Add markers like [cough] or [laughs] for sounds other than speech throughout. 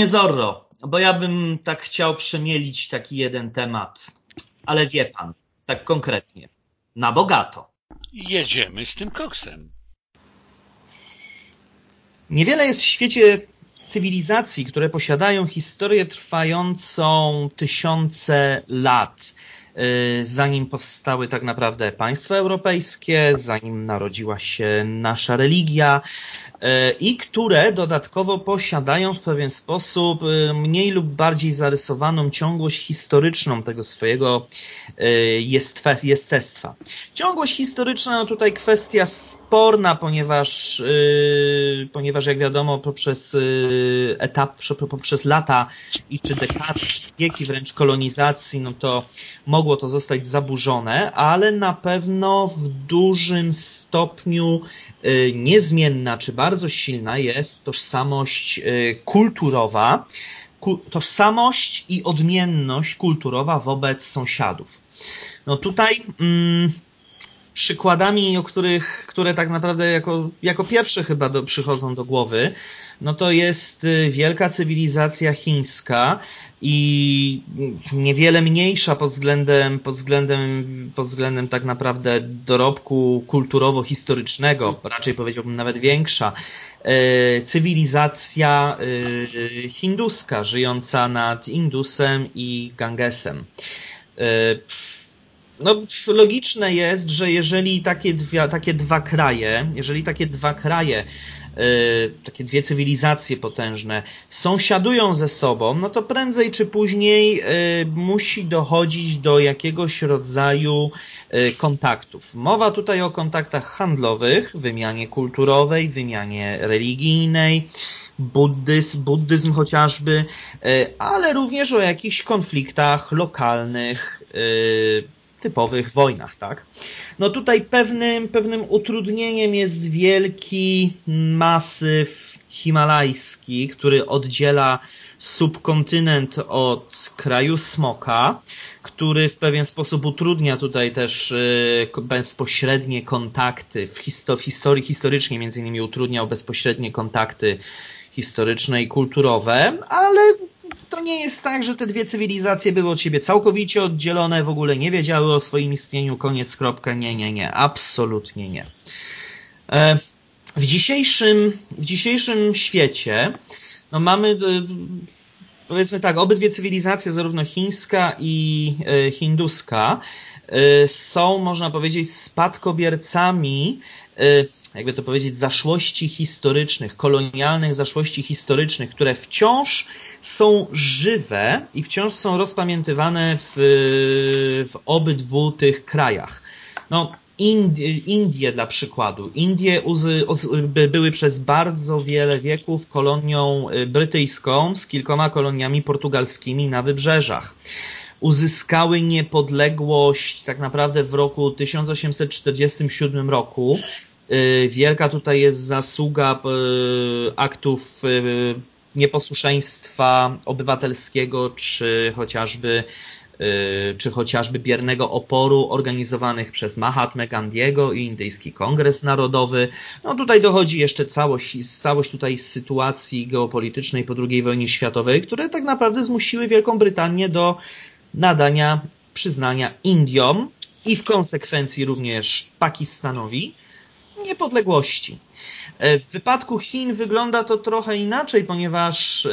Panie Zorro, bo ja bym tak chciał przemielić taki jeden temat, ale wie pan, tak konkretnie, na bogato. Jedziemy z tym koksem. Niewiele jest w świecie cywilizacji, które posiadają historię trwającą tysiące lat, y, zanim powstały tak naprawdę państwa europejskie, zanim narodziła się nasza religia, i które dodatkowo posiadają w pewien sposób e, mniej lub bardziej zarysowaną ciągłość historyczną tego swojego e, jestestwa. Ciągłość historyczna tutaj kwestia sporna, ponieważ, ponieważ jak wiadomo poprzez etap, poprzez lata i czy dekady, wieki wręcz kolonizacji, no to mogło to zostać zaburzone, ale na pewno w dużym stopniu y, niezmienna czy bardzo silna jest tożsamość y, kulturowa, tożsamość i odmienność kulturowa wobec sąsiadów. No tutaj mm, przykładami, o których, które tak naprawdę jako, jako pierwsze chyba do, przychodzą do głowy, no to jest y, wielka cywilizacja chińska i niewiele mniejsza pod względem, pod względem, pod względem tak naprawdę dorobku kulturowo-historycznego, raczej powiedziałbym nawet większa, y, cywilizacja y, hinduska żyjąca nad Indusem i Gangesem. No, logiczne jest, że jeżeli takie, dwie, takie dwa kraje, jeżeli takie dwa kraje Y, takie dwie cywilizacje potężne sąsiadują ze sobą, no to prędzej czy później y, musi dochodzić do jakiegoś rodzaju y, kontaktów. Mowa tutaj o kontaktach handlowych, wymianie kulturowej, wymianie religijnej, buddyzm, buddyzm chociażby, ale również o jakichś konfliktach lokalnych, typowych wojnach, tak? No tutaj pewnym, pewnym utrudnieniem jest wielki masyw himalajski, który oddziela subkontynent od kraju smoka, który w pewien sposób utrudnia tutaj też y, bezpośrednie kontakty, w historii historycznie między innymi utrudniał bezpośrednie kontakty historyczne i kulturowe, ale to nie jest tak, że te dwie cywilizacje były od siebie całkowicie oddzielone, w ogóle nie wiedziały o swoim istnieniu, koniec, kropka, nie, nie, nie, absolutnie nie. E, w dzisiejszym, w dzisiejszym świecie no mamy e, powiedzmy tak, obydwie cywilizacje, zarówno chińska i e, hinduska, są, można powiedzieć, spadkobiercami jakby to powiedzieć, zaszłości historycznych, kolonialnych zaszłości historycznych, które wciąż są żywe i wciąż są rozpamiętywane w, w obydwu tych krajach. No, Indie, dla przykładu. Indie były przez bardzo wiele wieków kolonią y, brytyjską z kilkoma koloniami portugalskimi na wybrzeżach. Uzyskały niepodległość tak naprawdę w roku 1847 roku. Y, wielka tutaj jest zasługa y, aktów nieposłuszeństwa obywatelskiego, czy chociażby y, czy chociażby biernego oporu organizowanych przez Mahatmę Gandhiego i Indyjski Kongres Narodowy. No tutaj dochodzi jeszcze całość, całość tutaj sytuacji geopolitycznej po II wojnie światowej, które tak naprawdę zmusiły Wielką Brytanię do nadania przyznania Indiom i w konsekwencji również Pakistanowi niepodległości. E, w wypadku Chin wygląda to trochę inaczej, ponieważ e,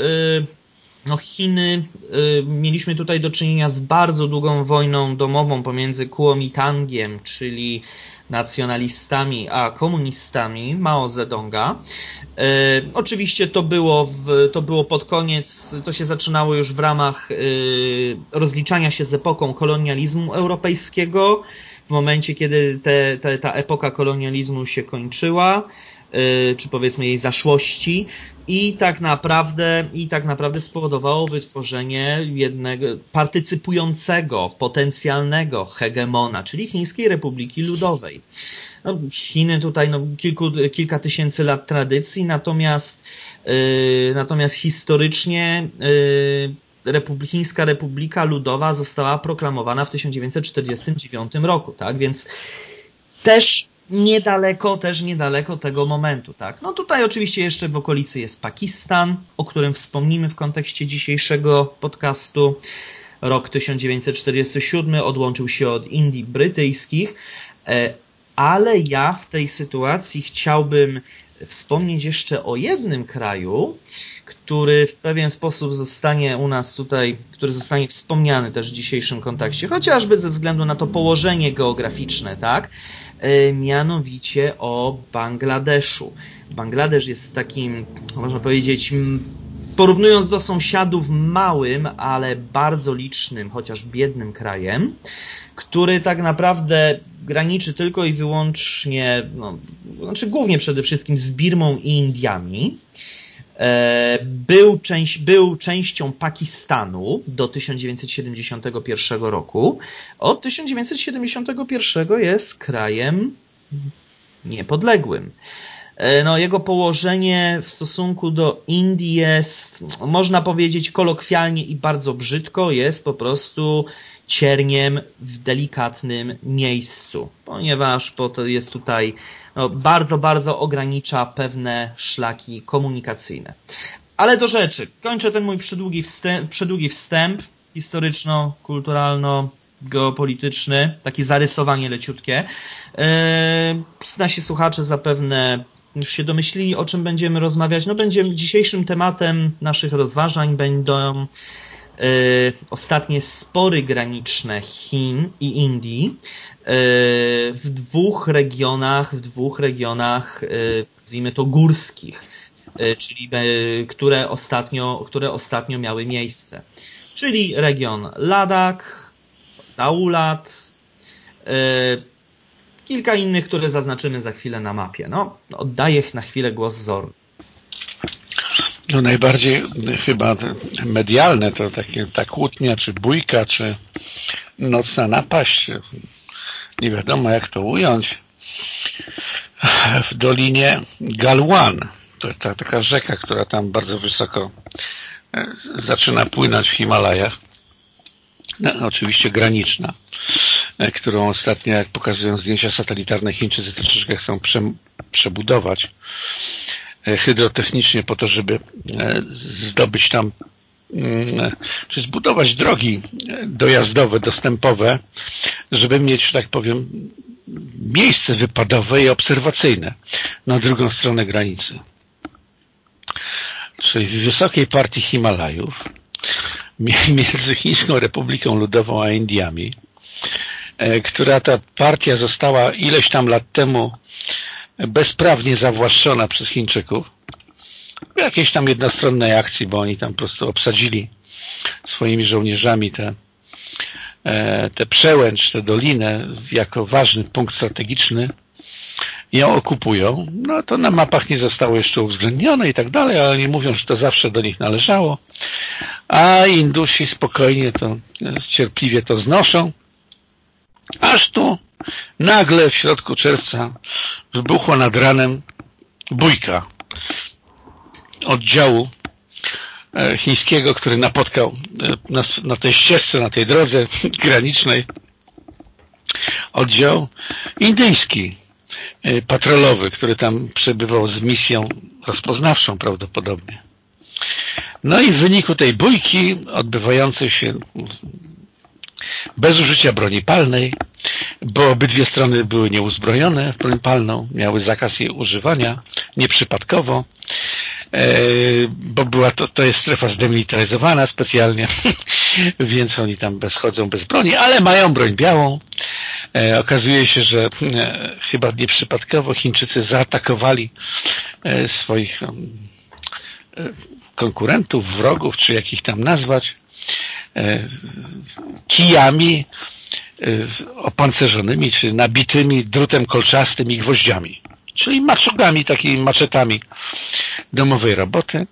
no Chiny, e, mieliśmy tutaj do czynienia z bardzo długą wojną domową pomiędzy Kuomintangiem, czyli nacjonalistami, a komunistami Mao Zedonga. oczywiście to było, w, to było pod koniec, to się zaczynało już w ramach rozliczania się z epoką kolonializmu europejskiego, w momencie, kiedy te, te, ta epoka kolonializmu się kończyła, y, czy powiedzmy jej zaszłości i tak naprawdę, i tak naprawdę spowodowało wytworzenie jednego partycypującego, potencjalnego hegemona, czyli Chińskiej Republiki Ludowej. No, Chiny tutaj no, kilku, kilka tysięcy lat tradycji, natomiast, yy, natomiast historycznie yy, Chińska Republika Ludowa została proklamowana w 1949 roku, tak? Więc też niedaleko, też niedaleko tego momentu, tak. No tutaj oczywiście jeszcze w okolicy jest Pakistan, o którym wspomnimy w kontekście dzisiejszego podcastu. Rok 1947 odłączył się od Indii brytyjskich, e, ale ja w tej sytuacji chciałbym wspomnieć jeszcze o jednym kraju, który w pewien sposób zostanie u nas tutaj, który zostanie wspomniany też w dzisiejszym kontekście, chociażby ze względu na to położenie geograficzne, tak? E, mianowicie o Bangladeszu. Bangladesz jest takim, można powiedzieć, porównując do sąsiadów, małym, ale bardzo licznym, chociaż biednym krajem, który tak naprawdę graniczy tylko i wyłącznie, no, znaczy głównie przede wszystkim z Birmą i Indiami. E, był, część, był częścią Pakistanu do 1971 roku. Od 1971 jest krajem niepodległym. E, no, jego położenie w stosunku do Indii jest, można powiedzieć kolokwialnie i bardzo brzydko, jest po prostu cierniem w delikatnym miejscu, ponieważ to jest tutaj no, bardzo, bardzo ogranicza pewne szlaki komunikacyjne. Ale do rzeczy. Kończę ten mój przydługi wstęp, wstęp historyczno-kulturalno geopolityczny, takie zarysowanie leciutkie. Yy, nasi słuchacze zapewne już się domyślili, o czym będziemy rozmawiać. No będziemy dzisiejszym tematem naszych rozważań będą ostatnie spory graniczne Chin i Indii y, w dwóch regionach, w dwóch regionach, y, nazwijmy to górskich, czyli które ostatnio, które ostatnio miały miejsce. Czyli region Ladakh, Daulat, kilka innych, które zaznaczymy za chwilę na mapie. No, oddaję na chwilę głos Zoru. No najbardziej chyba medialne to takie ta kłótnia, czy bójka, czy nocna napaść. Nie wiadomo jak to ująć. W dolinie Galwan, to ta taka rzeka, która tam bardzo wysoko e, zaczyna płynąć w Himalajach. No, oczywiście graniczna. E, którą ostatnio, jak pokazują zdjęcia satelitarne, Chińczycy troszeczkę chcą prze, przebudować hydrotechnicznie po to, żeby e, zdobyć tam mm, czy zbudować drogi dojazdowe, dostępowe, żeby mieć, że tak powiem, miejsce wypadowe i obserwacyjne na drugą stronę granicy. Czyli w wysokiej partii Himalajów [laughs] między Chińską Republiką Ludową a Indiami E, która ta partia została ileś tam lat temu bezprawnie zawłaszczona przez Chińczyków. W jakiejś tam jednostronnej akcji, bo oni tam po prostu obsadzili swoimi żołnierzami te, e, te przełęcz, tę dolinę jako ważny punkt strategiczny. Ją okupują, no to na mapach nie zostało jeszcze uwzględnione i tak dalej, ale oni mówią, że to zawsze do nich należało, a Indusi spokojnie to, cierpliwie to znoszą. Aż tu nagle w środku czerwca wybuchła nad ranem bójka oddziału e, chińskiego, który napotkał e, na, na tej ścieżce, na tej drodze [laughs] granicznej oddział indyjski e, patrolowy, który tam przebywał z misją rozpoznawczą prawdopodobnie. No i w wyniku tej bójki odbywającej się bez użycia broni palnej, bo obydwie strony były nieuzbrojone w broń palną, miały zakaz jej używania, nieprzypadkowo, e, bo była to, to jest strefa zdemilitaryzowana specjalnie, [laughs] więc oni tam bez, chodzą bez broni, ale mają broń białą. E, okazuje się, że e, chyba nieprzypadkowo Chińczycy zaatakowali swoich konkurentów, wrogów, czy jak ich tam nazwać, kijami e, opancerzonymi, czy nabitymi drutem kolczastym i gwoździami, czyli maczugami, takimi maczetami domowej roboty,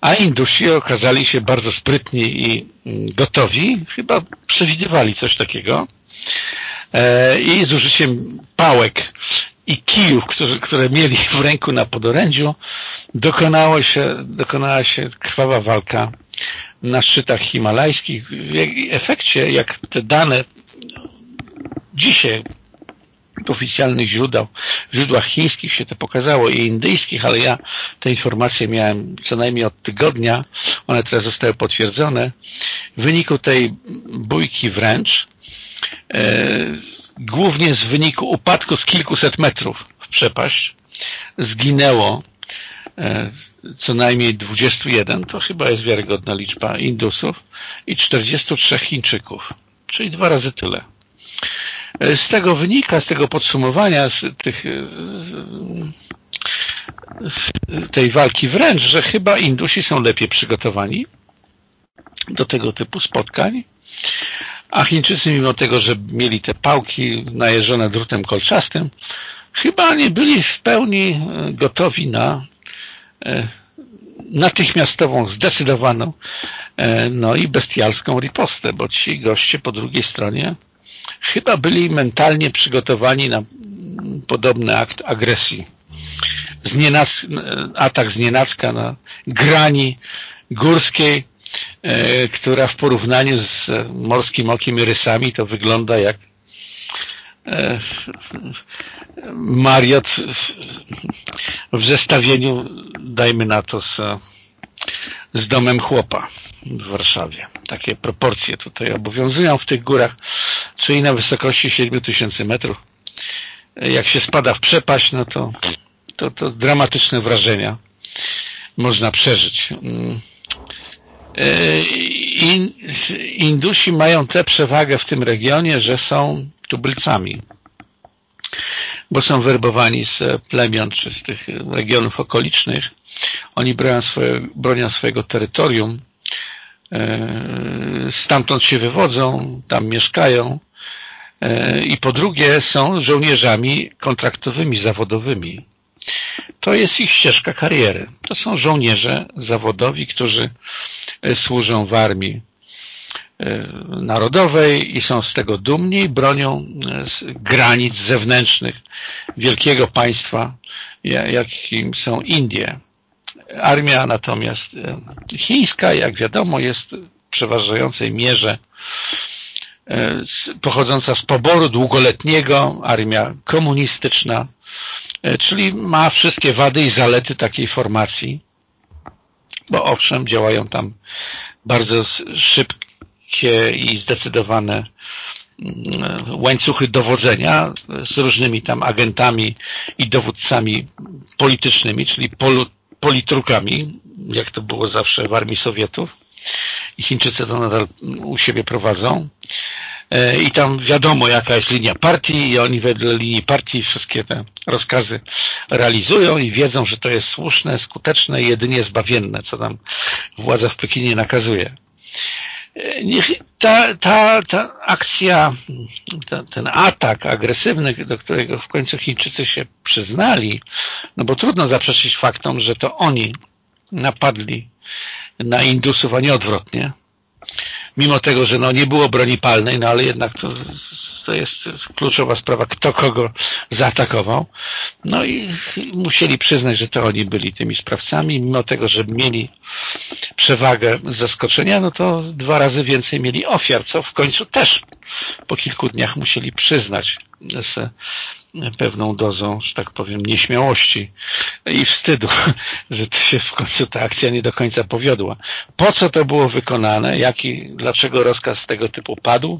a Indusi okazali się bardzo sprytni i mm, gotowi, chyba przewidywali coś takiego. E, i z użyciem pałek i kijów, które, które mieli w ręku na podorędziu, dokonało się, dokonała się krwawa walka na szczytach himalajskich. W efekcie, jak te dane dzisiaj oficjalnych źródeł, źródłach chińskich się to pokazało i indyjskich, ale ja te informacje miałem co najmniej od tygodnia, one teraz zostały potwierdzone. W wyniku tej bójki wręcz, e, głównie z wyniku upadku z kilkuset metrów w przepaść, zginęło co najmniej 21, to chyba jest wiarygodna liczba Indusów i 43 Chińczyków, czyli dwa razy tyle. Z tego wynika, z tego podsumowania, z tych, tej walki wręcz, że chyba Indusi są lepiej przygotowani do tego typu spotkań, a Chińczycy mimo tego, że mieli te pałki najeżone drutem kolczastym, chyba nie byli w pełni gotowi na e, natychmiastową, zdecydowaną e, no i bestialską ripostę, bo ci goście po drugiej stronie chyba byli mentalnie przygotowani na podobny akt agresji. Znienac, atak z nienacka na grani górskiej, e, która w porównaniu z morskim okiem i rysami to wygląda jak e, Mariot w zestawieniu, dajmy na to, z, z domem chłopa w Warszawie. Takie proporcje tutaj obowiązują w tych górach, czyli na wysokości 7000 metrów. Jak się spada w przepaść, no to, to, to dramatyczne wrażenia można przeżyć. Mm. E, Indusi mają tę przewagę w tym regionie, że są tubylcami, bo są werbowani z plemion czy z tych regionów okolicznych. Oni bronią, swoje, bronią swojego terytorium, e, stamtąd się wywodzą, tam mieszkają e, i po drugie są żołnierzami kontraktowymi, zawodowymi. To jest ich ścieżka kariery. To są żołnierze zawodowi, którzy służą w armii E, narodowej i są z tego dumni, bronią e, granic zewnętrznych wielkiego państwa, jakim są Indie. Armia natomiast e, chińska, jak wiadomo, jest w przeważającej mierze pochodząca z poboru długoletniego, armia komunistyczna, czyli ma wszystkie wady i zalety takiej formacji, bo owszem, działają tam bardzo szybko szybkie i zdecydowane mm, łańcuchy dowodzenia z różnymi tam agentami i dowódcami politycznymi, czyli politrukami, jak to było zawsze w armii Sowietów. I Chińczycy to nadal u siebie prowadzą. E, i tam wiadomo jaka jest linia partii i oni wedle linii partii wszystkie te rozkazy realizują i wiedzą, że to jest słuszne, skuteczne i jedynie zbawienne, co tam władza w Pekinie nakazuje ta, ta, ta akcja, ta, ten atak agresywny, do którego w końcu Chińczycy się przyznali, no bo trudno zaprzeczyć faktom, że to oni napadli na Indusów, a nie odwrotnie. Mimo tego, że no nie było broni palnej, no ale jednak to, to jest kluczowa sprawa, kto kogo zaatakował. No i musieli przyznać, że to oni byli tymi sprawcami, mimo tego, że mieli przewagę zaskoczenia, no to dwa razy więcej mieli ofiar, co w końcu też po kilku dniach musieli przyznać z pewną dozą, że tak powiem, nieśmiałości i wstydu, [laughs] że to się w końcu ta akcja nie do końca powiodła. Po co to było wykonane? Jaki, dlaczego rozkaz tego typu padł?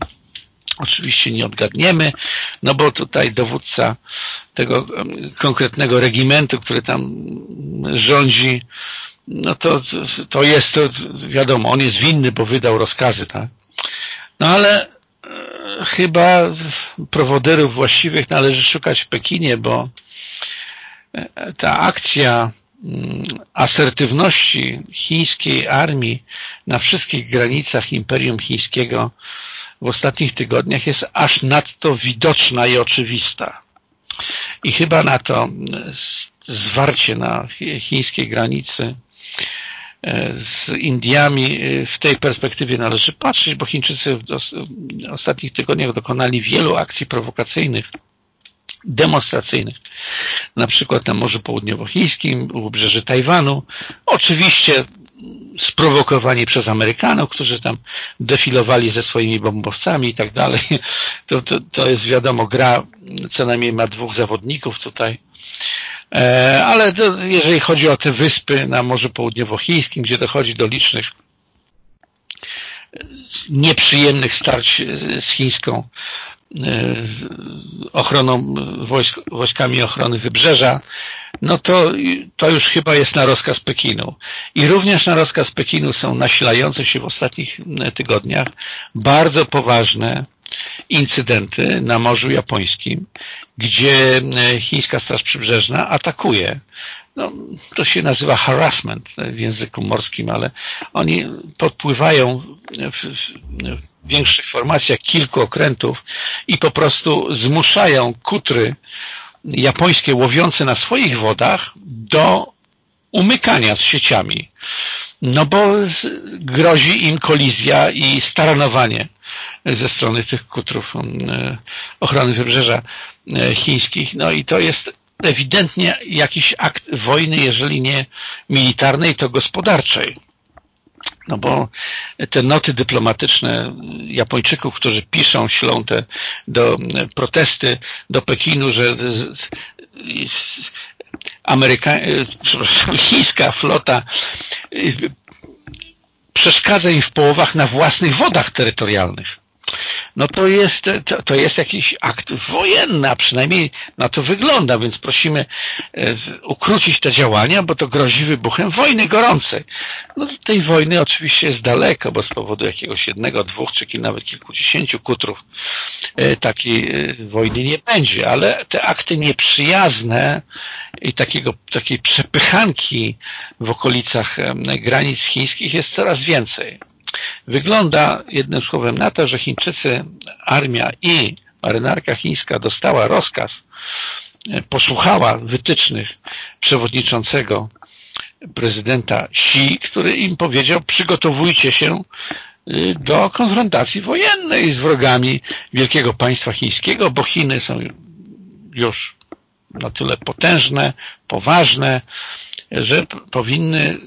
Oczywiście nie odgadniemy, no bo tutaj dowódca tego konkretnego regimentu, który tam rządzi, no to, to jest to, wiadomo, on jest winny, bo wydał rozkazy, tak? No ale e, chyba prowoderów właściwych należy szukać w Pekinie, bo e, ta akcja mm, asertywności chińskiej armii na wszystkich granicach Imperium Chińskiego w ostatnich tygodniach jest aż nadto widoczna i oczywista. I chyba na to zwarcie na chińskiej granicy z Indiami e, w tej perspektywie należy patrzeć, bo Chińczycy w ostatnich tygodniach dokonali wielu akcji prowokacyjnych, demonstracyjnych, na przykład na Morzu Południowochińskim, u wybrzeży Tajwanu. Oczywiście sprowokowani przez Amerykanów, którzy tam defilowali ze swoimi bombowcami i tak dalej. To, to, to jest wiadomo gra, co najmniej ma dwóch zawodników tutaj. E, ale jeżeli chodzi o te wyspy na Morzu Południowochińskim, gdzie dochodzi do licznych nieprzyjemnych starć z chińską e, ochroną, wojsk, wojskami ochrony wybrzeża, no to, to już chyba jest na rozkaz Pekinu. I również na rozkaz Pekinu są nasilające się w ostatnich tygodniach bardzo poważne incydenty na Morzu Japońskim, gdzie chińska Straż Przybrzeżna atakuje no, to się nazywa harassment w języku morskim, ale oni podpływają w większych formacjach kilku okrętów i po prostu zmuszają kutry japońskie łowiące na swoich wodach do umykania z sieciami. No bo grozi im kolizja i staranowanie ze strony tych kutrów e, ochrony wybrzeża e, chińskich. No i to jest ewidentnie jakiś akt wojny, jeżeli nie militarnej, to gospodarczej. No bo te noty dyplomatyczne Japończyków, którzy piszą, ślą te do protesty do Pekinu, że Ameryka, [laughs] chińska flota przeszkadza im w połowach na własnych wodach terytorialnych no to jest, to, to jest jakiś akt wojenny, a przynajmniej na to wygląda, więc prosimy e, ukrócić te działania, bo to grozi wybuchem wojny gorącej. No tej wojny oczywiście jest daleko, bo z powodu jakiegoś jednego, dwóch, czy nawet kilkudziesięciu kutrów e, takiej e, wojny nie będzie, ale te akty nieprzyjazne i takiego, takiej przepychanki w okolicach granic chińskich jest coraz więcej. Wygląda jednym słowem na to, że Chińczycy, armia i marynarka chińska dostała rozkaz, e, posłuchała wytycznych przewodniczącego prezydenta Xi, który im powiedział, przygotowujcie się y, do konfrontacji wojennej z wrogami wielkiego państwa chińskiego, bo Chiny są już na tyle potężne, poważne, że powinny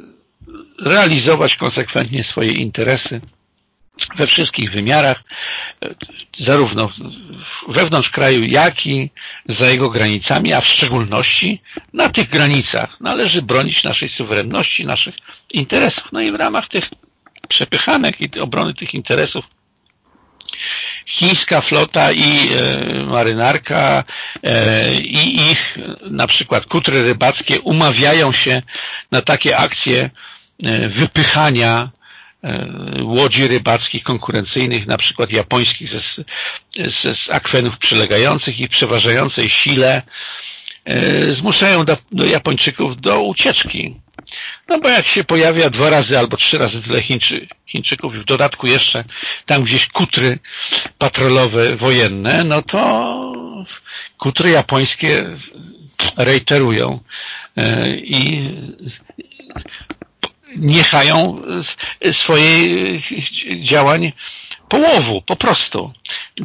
realizować konsekwentnie swoje interesy we wszystkich wymiarach, zarówno wewnątrz kraju, jak i za jego granicami, a w szczególności na tych granicach należy bronić naszej suwerenności, naszych interesów. No i w ramach tych przepychanek i obrony tych interesów chińska flota i e, marynarka e, i ich na przykład kutry rybackie umawiają się na takie akcje wypychania e, łodzi rybackich konkurencyjnych, na przykład japońskich ze, ze, z akwenów przylegających i w przeważającej sile e, zmuszają do, do Japończyków do ucieczki. No bo jak się pojawia dwa razy albo trzy razy tyle Chińczy, Chińczyków i w dodatku jeszcze tam gdzieś kutry patrolowe wojenne, no to kutry japońskie reiterują i niechają swojej działań połowu, po prostu.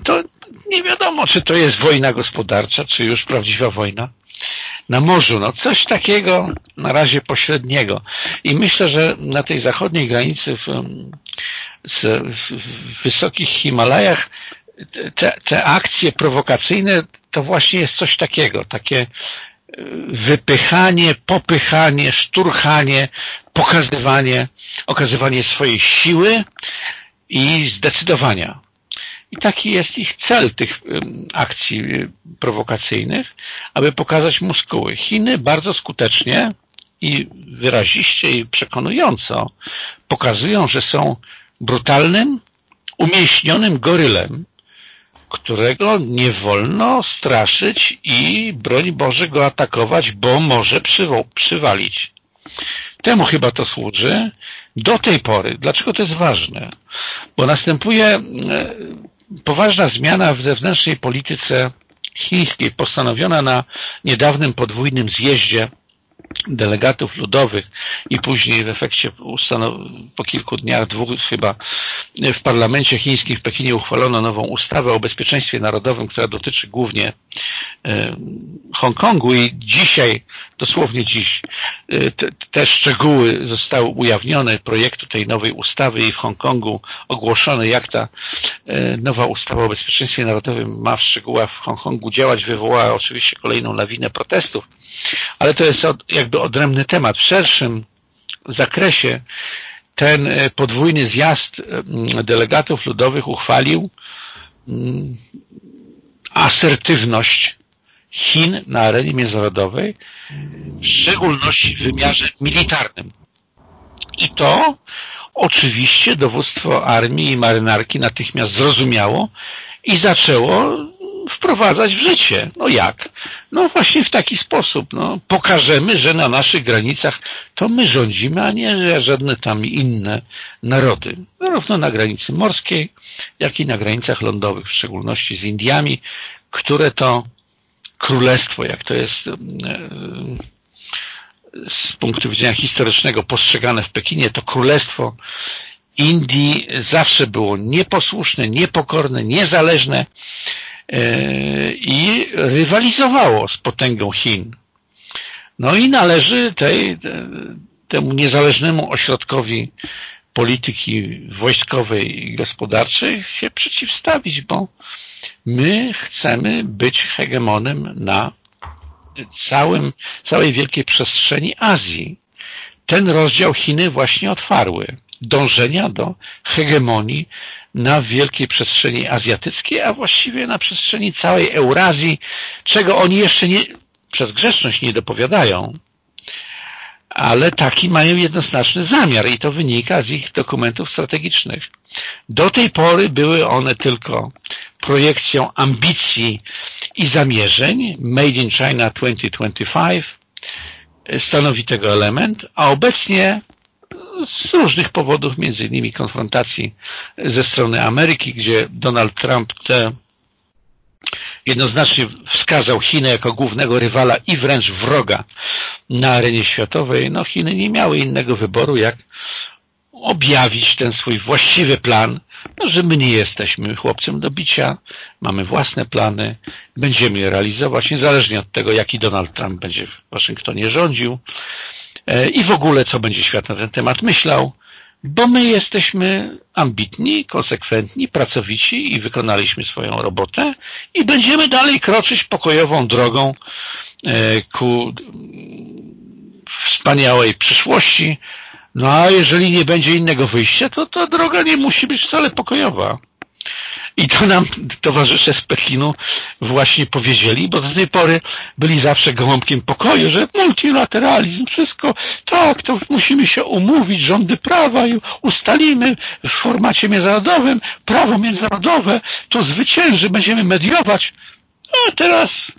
To nie wiadomo, czy to jest wojna gospodarcza, czy już prawdziwa wojna na morzu. No coś takiego na razie pośredniego. I myślę, że na tej zachodniej granicy w, w, w wysokich Himalajach te, te akcje prowokacyjne to właśnie jest coś takiego, takie wypychanie, popychanie, szturchanie, pokazywanie, okazywanie swojej siły i zdecydowania. I taki jest ich cel tych akcji y, prowokacyjnych, aby pokazać muskuły. Chiny bardzo skutecznie i wyraziście i przekonująco pokazują, że są brutalnym, umieśnionym gorylem, którego nie wolno straszyć i broń Boże go atakować, bo może przywalić. Temu chyba to służy do tej pory. Dlaczego to jest ważne? Bo następuje e, poważna zmiana w zewnętrznej polityce chińskiej, postanowiona na niedawnym podwójnym zjeździe delegatów ludowych i później w efekcie po kilku dniach, dwóch chyba w parlamencie chińskim w Pekinie uchwalono nową ustawę o bezpieczeństwie narodowym, która dotyczy głównie e, Hongkongu i dzisiaj, dosłownie dziś, e, te, te szczegóły zostały ujawnione projektu tej nowej ustawy i w Hongkongu ogłoszono, jak ta e, nowa ustawa o bezpieczeństwie narodowym ma w szczegółach w Hongkongu działać, wywołała oczywiście kolejną lawinę protestów, ale to jest jakby odrębny temat. W szerszym zakresie ten e, podwójny zjazd e, delegatów ludowych uchwalił mm, asertywność Chin na arenie międzynarodowej, w szczególności w wymiarze militarnym. I to oczywiście dowództwo armii i marynarki natychmiast zrozumiało i zaczęło wprowadzać w życie. No jak? No właśnie w taki sposób. No, pokażemy, że na naszych granicach to my rządzimy, a nie żadne tam inne narody. Zarówno na granicy morskiej, jak i na granicach lądowych, w szczególności z Indiami, które to królestwo, jak to jest z punktu widzenia historycznego postrzegane w Pekinie, to królestwo Indii zawsze było nieposłuszne, niepokorne, niezależne i rywalizowało z potęgą Chin. No i należy tej, temu niezależnemu ośrodkowi polityki wojskowej i gospodarczej się przeciwstawić, bo my chcemy być hegemonem na całym, całej wielkiej przestrzeni Azji. Ten rozdział Chiny właśnie otwarły. Dążenia do hegemonii na wielkiej przestrzeni azjatyckiej, a właściwie na przestrzeni całej Eurazji, czego oni jeszcze nie, przez grzeczność nie dopowiadają. Ale taki mają jednoznaczny zamiar i to wynika z ich dokumentów strategicznych. Do tej pory były one tylko projekcją ambicji i zamierzeń Made in China 2025 stanowi tego element, a obecnie z różnych powodów, między innymi konfrontacji ze strony Ameryki, gdzie Donald Trump te jednoznacznie wskazał Chinę jako głównego rywala i wręcz wroga na arenie światowej, no Chiny nie miały innego wyboru, jak objawić ten swój właściwy plan, no, że my nie jesteśmy chłopcem do bicia, mamy własne plany, będziemy je realizować, niezależnie od tego, jaki Donald Trump będzie w Waszyngtonie rządził, i w ogóle co będzie świat na ten temat myślał, bo my jesteśmy ambitni, konsekwentni, pracowici i wykonaliśmy swoją robotę i będziemy dalej kroczyć pokojową drogą e, ku wspaniałej przyszłości. No a jeżeli nie będzie innego wyjścia, to ta droga nie musi być wcale pokojowa. I to nam towarzysze z Pekinu właśnie powiedzieli, bo do tej pory byli zawsze gołąbkiem pokoju, że multilateralizm, wszystko, tak, to musimy się umówić, rządy prawa i ustalimy w formacie międzynarodowym, prawo międzynarodowe, to zwycięży, będziemy mediować. A teraz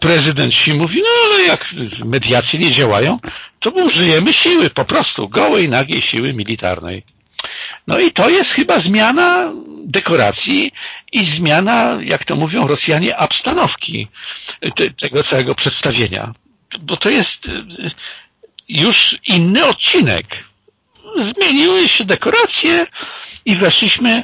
prezydent Xi mówi, no ale jak mediacje nie działają, to użyjemy siły, po prostu gołej, nagiej siły militarnej. No i to jest chyba zmiana dekoracji i zmiana, jak to mówią Rosjanie, abstanowki te, tego całego przedstawienia. Bo to jest y, już inny odcinek. Zmieniły się dekoracje i weszliśmy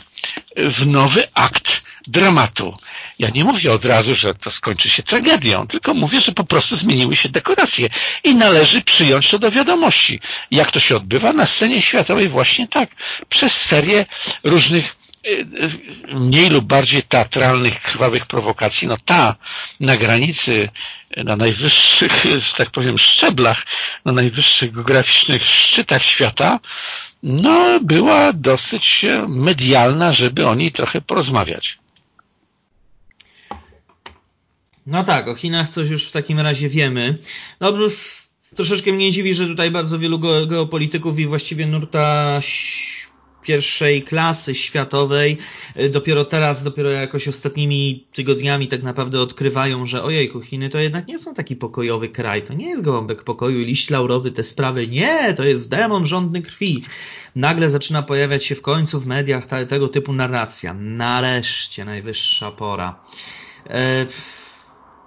w nowy akt dramatu. Ja nie mówię od razu, że to skończy się tragedią, tylko mówię, że po prostu zmieniły się dekoracje i należy przyjąć to do wiadomości. Jak to się odbywa? Na scenie światowej właśnie tak. Przez serię różnych y, y, mniej lub bardziej teatralnych, krwawych prowokacji. No ta na granicy, na najwyższych, że tak powiem, szczeblach, na najwyższych geograficznych szczytach świata, no była dosyć medialna, żeby o niej trochę porozmawiać. No tak, o Chinach coś już w takim razie wiemy. No, troszeczkę mnie dziwi, że tutaj bardzo wielu geopolityków i właściwie nurta pierwszej klasy światowej y, dopiero teraz, dopiero jakoś ostatnimi tygodniami tak naprawdę odkrywają, że ojejku, Chiny to jednak nie są taki pokojowy kraj, to nie jest gołąbek pokoju liść laurowy, te sprawy, nie, to jest demon rządny krwi. Nagle zaczyna pojawiać się w końcu w mediach tego typu narracja. Nareszcie, najwyższa pora. E,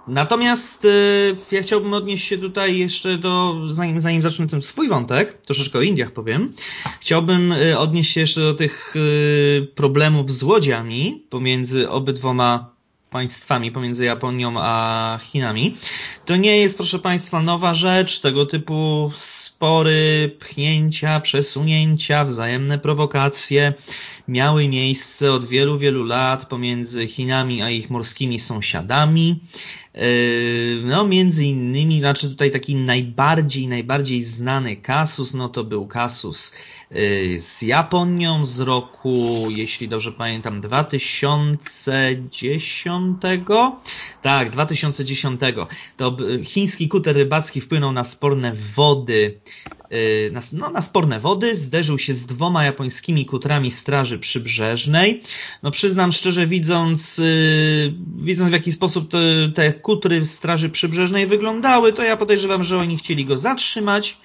Natomiast y, ja chciałbym odnieść się tutaj jeszcze do, zanim, zanim zacznę ten swój wątek, troszeczkę o Indiach powiem, chciałbym y, odnieść się jeszcze do tych y, problemów z łodziami pomiędzy obydwoma państwami, pomiędzy Japonią a Chinami. To nie jest, proszę Państwa, nowa rzecz, tego typu spory, pchnięcia, przesunięcia, wzajemne prowokacje miały miejsce od wielu, wielu lat pomiędzy Chinami a ich morskimi sąsiadami. Yy, no, między innymi, znaczy tutaj taki najbardziej, najbardziej znany kasus, no to był kasus yy, z Japonią z roku, jeśli dobrze pamiętam, 2010. Tak, 2010. To chiński kuter rybacki wpłynął na sporne wody Y, na, no, na sporne wody, zderzył się z dwoma japońskimi kutrami Straży Przybrzeżnej. No przyznam szczerze, widząc, y, widząc w jaki sposób te, te kutry Straży Przybrzeżnej wyglądały, to ja podejrzewam, że oni chcieli go zatrzymać,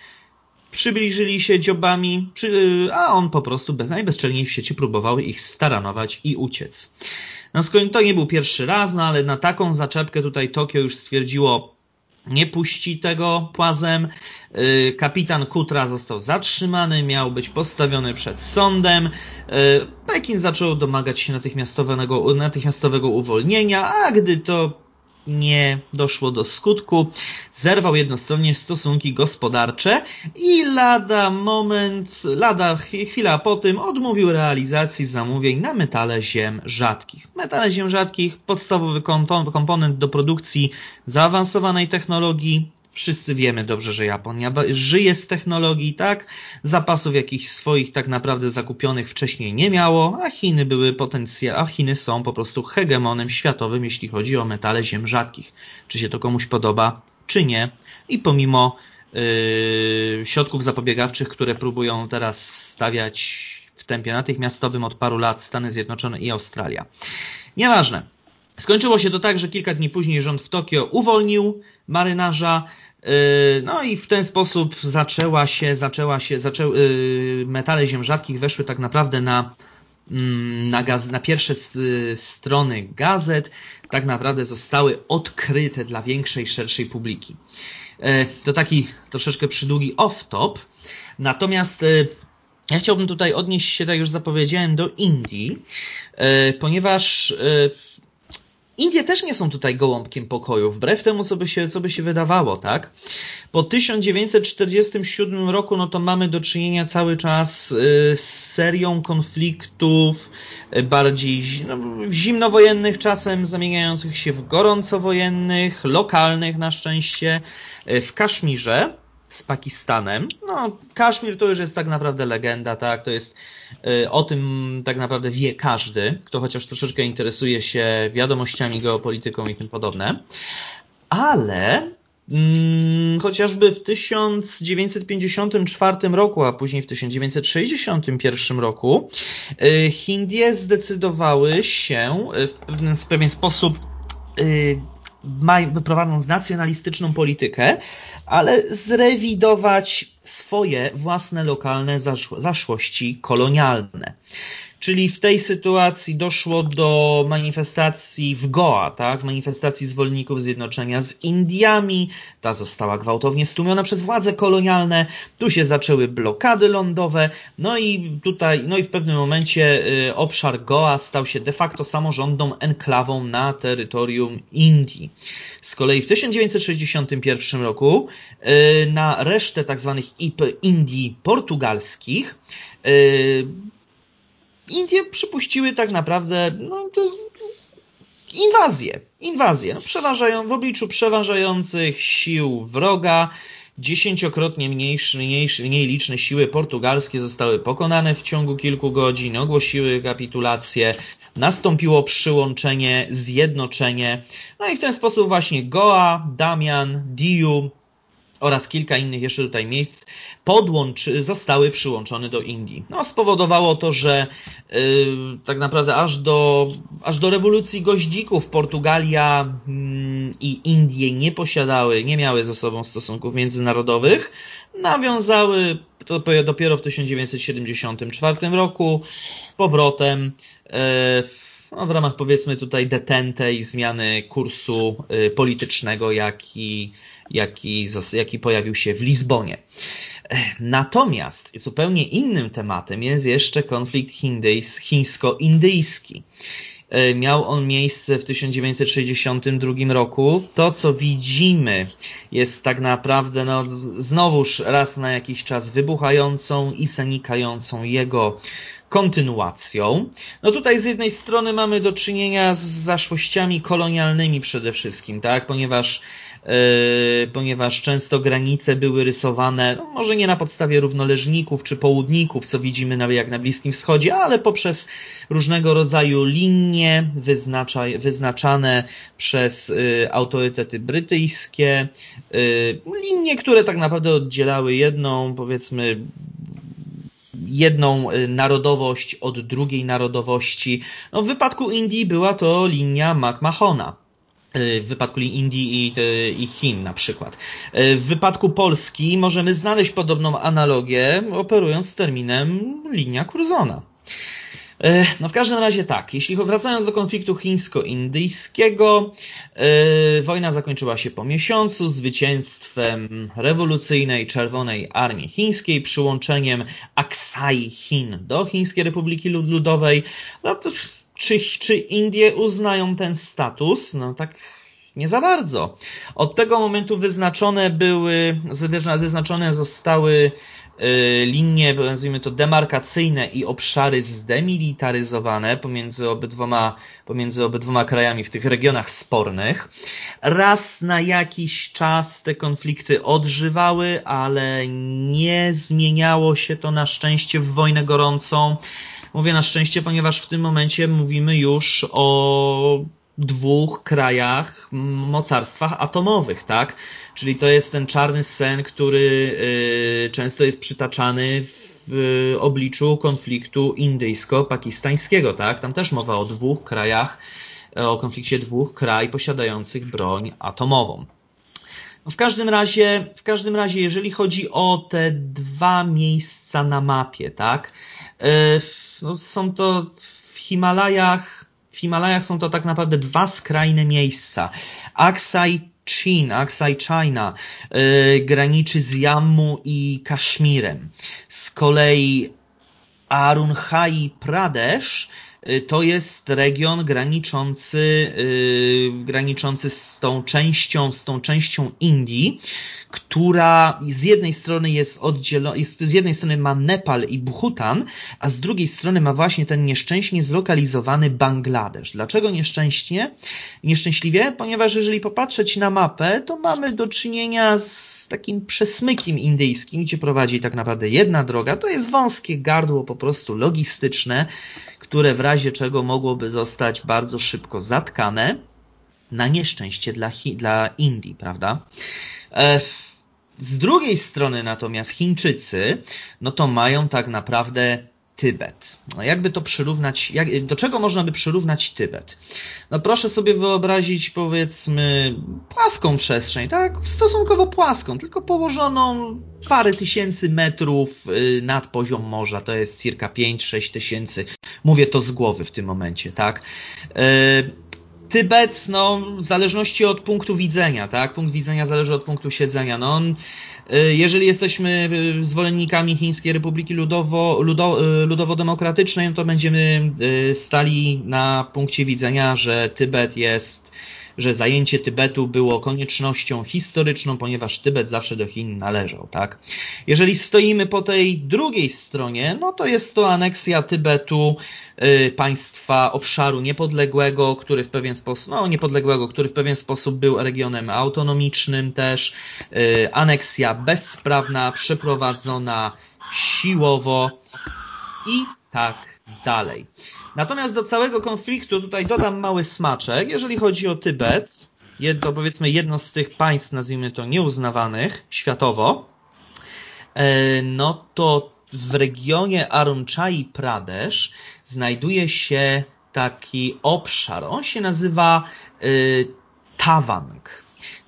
przybliżyli się dziobami, przy, a on po prostu bez, najbezczelniej w sieci próbował ich staranować i uciec. No to nie był pierwszy raz, no ale na taką zaczepkę tutaj Tokio już stwierdziło, nie puści tego płazem. Y, kapitan Kutra został zatrzymany, miał być postawiony przed sądem. Y, Pekin zaczął domagać się natychmiastowego, natychmiastowego uwolnienia, a gdy to nie doszło do skutku, zerwał jednostronnie stosunki gospodarcze i lada moment, lada chwila po tym odmówił realizacji zamówień na metale ziem rzadkich. Metale ziem rzadkich, podstawowy komponent do produkcji zaawansowanej technologii, Wszyscy wiemy dobrze, że Japonia żyje z technologii, tak? Zapasów jakichś swoich tak naprawdę zakupionych wcześniej nie miało, a Chiny były potencjal, a Chiny są po prostu hegemonem światowym, jeśli chodzi o metale ziem rzadkich. Czy się to komuś podoba, czy nie. I pomimo yy, środków zapobiegawczych, które próbują teraz wstawiać w tempie natychmiastowym od paru lat Stany Zjednoczone i Australia. Nieważne. Skończyło się to tak, że kilka dni później rząd w Tokio uwolnił marynarza, yy, no i w ten sposób zaczęła się, zaczęła się, zaczęły, metale ziem rzadkich weszły tak naprawdę na, mm, na, gaz, na pierwsze strony gazet, tak naprawdę zostały odkryte dla większej, szerszej publiki. Yy, to taki troszeczkę przydługi off-top, natomiast ja chciałbym tutaj odnieść się, tak już zapowiedziałem, do Indii, ponieważ Indie też nie są tutaj gołąbkiem pokoju, wbrew temu, co by się, co by się wydawało, tak? Po 1947 roku, no to mamy do czynienia cały czas y, z serią konfliktów, y, bardziej no, zimnowojennych czasem, zamieniających się w gorącowojennych, lokalnych na szczęście, y, w Kaszmirze z Pakistanem. No, Kaszmir to już jest tak naprawdę legenda, tak? To jest Y, o tym tak naprawdę wie każdy, kto chociaż troszeczkę interesuje się wiadomościami, geopolityką i tym podobne. Ale hmm, chociażby w 1954 roku, a później w 1961 roku y, Hindie zdecydowały się w pewien, w pewien sposób y, prowadząc nacjonalistyczną politykę, ale zrewidować swoje własne lokalne zaszłości kolonialne. Czyli w tej sytuacji doszło do manifestacji w Goa, tak? manifestacji zwolenników zjednoczenia z Indiami. Ta została gwałtownie stłumiona przez władze kolonialne. Tu się zaczęły blokady lądowe. No i tutaj, no i w pewnym momencie y, obszar Goa stał się de facto samorządną enklawą na terytorium Indii. Z kolei w 1961 roku y, na resztę tak zwanych Indii portugalskich y, Indie przypuściły tak naprawdę no, inwazję. Inwazję. No, przeważają, w obliczu przeważających sił wroga, dziesięciokrotnie mniejsze, mniejsze, mniej liczne siły portugalskie zostały pokonane w ciągu kilku godzin, ogłosiły kapitulację, nastąpiło przyłączenie, zjednoczenie. No i w ten sposób właśnie Goa, Damian, Diu, oraz kilka innych jeszcze tutaj miejsc podłączy, zostały przyłączone do Indii. No, spowodowało to, że yy, tak naprawdę aż do, aż do rewolucji goździków Portugalia yy, i Indie nie posiadały, nie miały ze sobą stosunków międzynarodowych. Nawiązały to dopiero w 1974 roku z powrotem yy, no, w ramach powiedzmy tutaj detente i zmiany kursu politycznego, jaki, jaki, jaki pojawił się w Lizbonie. Natomiast zupełnie innym tematem jest jeszcze konflikt chińsko-indyjski. E, miał on miejsce w 1962 roku. To, co widzimy, jest tak naprawdę no, znowuż raz na jakiś czas wybuchającą i zanikającą jego kontynuacją. No tutaj z jednej strony mamy do czynienia z zaszłościami kolonialnymi przede wszystkim, tak, ponieważ ponieważ często granice były rysowane, no może nie na podstawie równoleżników czy południków, co widzimy na, jak na Bliskim Wschodzie, ale poprzez różnego rodzaju linie wyznacza, wyznaczane przez y, autorytety brytyjskie, y, linie, które tak naprawdę oddzielały jedną, powiedzmy, jedną narodowość od drugiej narodowości. No, w wypadku Indii była to linia McMahona w wypadku Indii i, i, Chin na przykład. W wypadku Polski możemy znaleźć podobną analogię, operując terminem linia Curzona. No w każdym razie tak, jeśli wracając do konfliktu chińsko-indyjskiego, wojna zakończyła się po miesiącu zwycięstwem rewolucyjnej Czerwonej Armii Chińskiej, przyłączeniem Aksai Chin do Chińskiej Republiki Ludowej. No to czy, czy Indie uznają ten status? No tak nie za bardzo. Od tego momentu wyznaczone były, wyznaczone zostały y, linie, nazwijmy to demarkacyjne i obszary zdemilitaryzowane pomiędzy obydwoma, pomiędzy obydwoma krajami w tych regionach spornych. Raz na jakiś czas te konflikty odżywały, ale nie zmieniało się to na szczęście w wojnę gorącą. Mówię na szczęście, ponieważ w tym momencie mówimy już o dwóch krajach mocarstwach atomowych, tak? Czyli to jest ten czarny sen, który y, często jest przytaczany w obliczu konfliktu indyjsko-pakistańskiego, tak? Tam też mowa o dwóch krajach, o konflikcie dwóch kraj posiadających broń atomową. No w każdym razie, w każdym razie, jeżeli chodzi o te dwa miejsca na mapie, tak? No, są to w Himalajach, w Himalajach są to tak naprawdę dwa skrajne miejsca. Aksai Chin, Aksai China yy, graniczy z Jammu i Kaszmirem. Z kolei Arunhai Pradesh y, to jest region graniczący, yy, graniczący z tą częścią, z tą częścią Indii, która z jednej strony jest oddzielona, z jednej strony ma Nepal i Bhutan, a z drugiej strony ma właśnie ten nieszczęśnie zlokalizowany Bangladesz. Dlaczego nieszczęśnie? Nieszczęśliwie? Ponieważ jeżeli popatrzeć na mapę, to mamy do czynienia z takim przesmykiem indyjskim, gdzie prowadzi tak naprawdę jedna droga. To jest wąskie gardło po prostu logistyczne, które w razie czego mogłoby zostać bardzo szybko zatkane na nieszczęście dla, dla Indii, prawda? E, z drugiej strony natomiast Chińczycy, no to mają tak naprawdę Tybet. No jakby to przyrównać, jak, do czego można by przyrównać Tybet? No proszę sobie wyobrazić powiedzmy płaską przestrzeń, tak? Stosunkowo płaską, tylko położoną parę tysięcy metrów y, nad poziom morza, to jest cirka 5-6 tysięcy. Mówię to z głowy w tym momencie, tak? Tybet, no, w zależności od punktu widzenia, tak? Punkt widzenia zależy od punktu siedzenia. No, on, y, jeżeli jesteśmy y, zwolennikami Chińskiej Republiki Ludowo, Ludo, y, Ludowo-Demokratycznej, no to będziemy stali na punkcie widzenia, że Tybet jest że zajęcie Tybetu było koniecznością historyczną, ponieważ Tybet zawsze do Chin należał, tak? Jeżeli stoimy po tej drugiej stronie, no to jest to aneksja Tybetu y, państwa obszaru niepodległego, który w pewien sposób, no niepodległego, który w pewien sposób był regionem autonomicznym też, y, aneksja bezsprawna, przeprowadzona siłowo i tak dalej. Natomiast do całego konfliktu tutaj dodam mały smaczek. Jeżeli chodzi o Tybet, jedno, powiedzmy jedno z tych państw, nazwijmy to nieuznawanych światowo, e, no to w regionie Arunchai Pradesh znajduje się taki obszar. On się nazywa y, Tawang.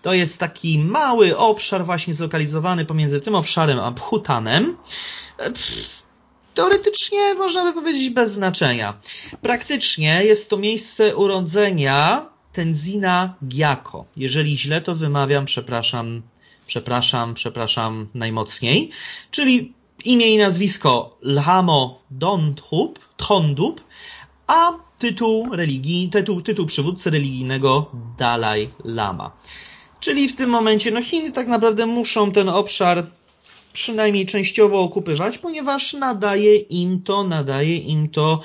To jest taki mały obszar właśnie zlokalizowany pomiędzy tym obszarem a Bhutanem. Teoretycznie można by powiedzieć bez znaczenia. Praktycznie jest to miejsce urodzenia Tenzina Gyako. Jeżeli źle to wymawiam, przepraszam, przepraszam, przepraszam najmocniej. Czyli imię i nazwisko Lhamo Donthup, Thondup, a tytuł, religii, tytuł, tytuł przywódcy religijnego Dalai Lama. Czyli w tym momencie no Chiny tak naprawdę muszą ten obszar przynajmniej częściowo okupywać, ponieważ nadaje im to, nadaje im to,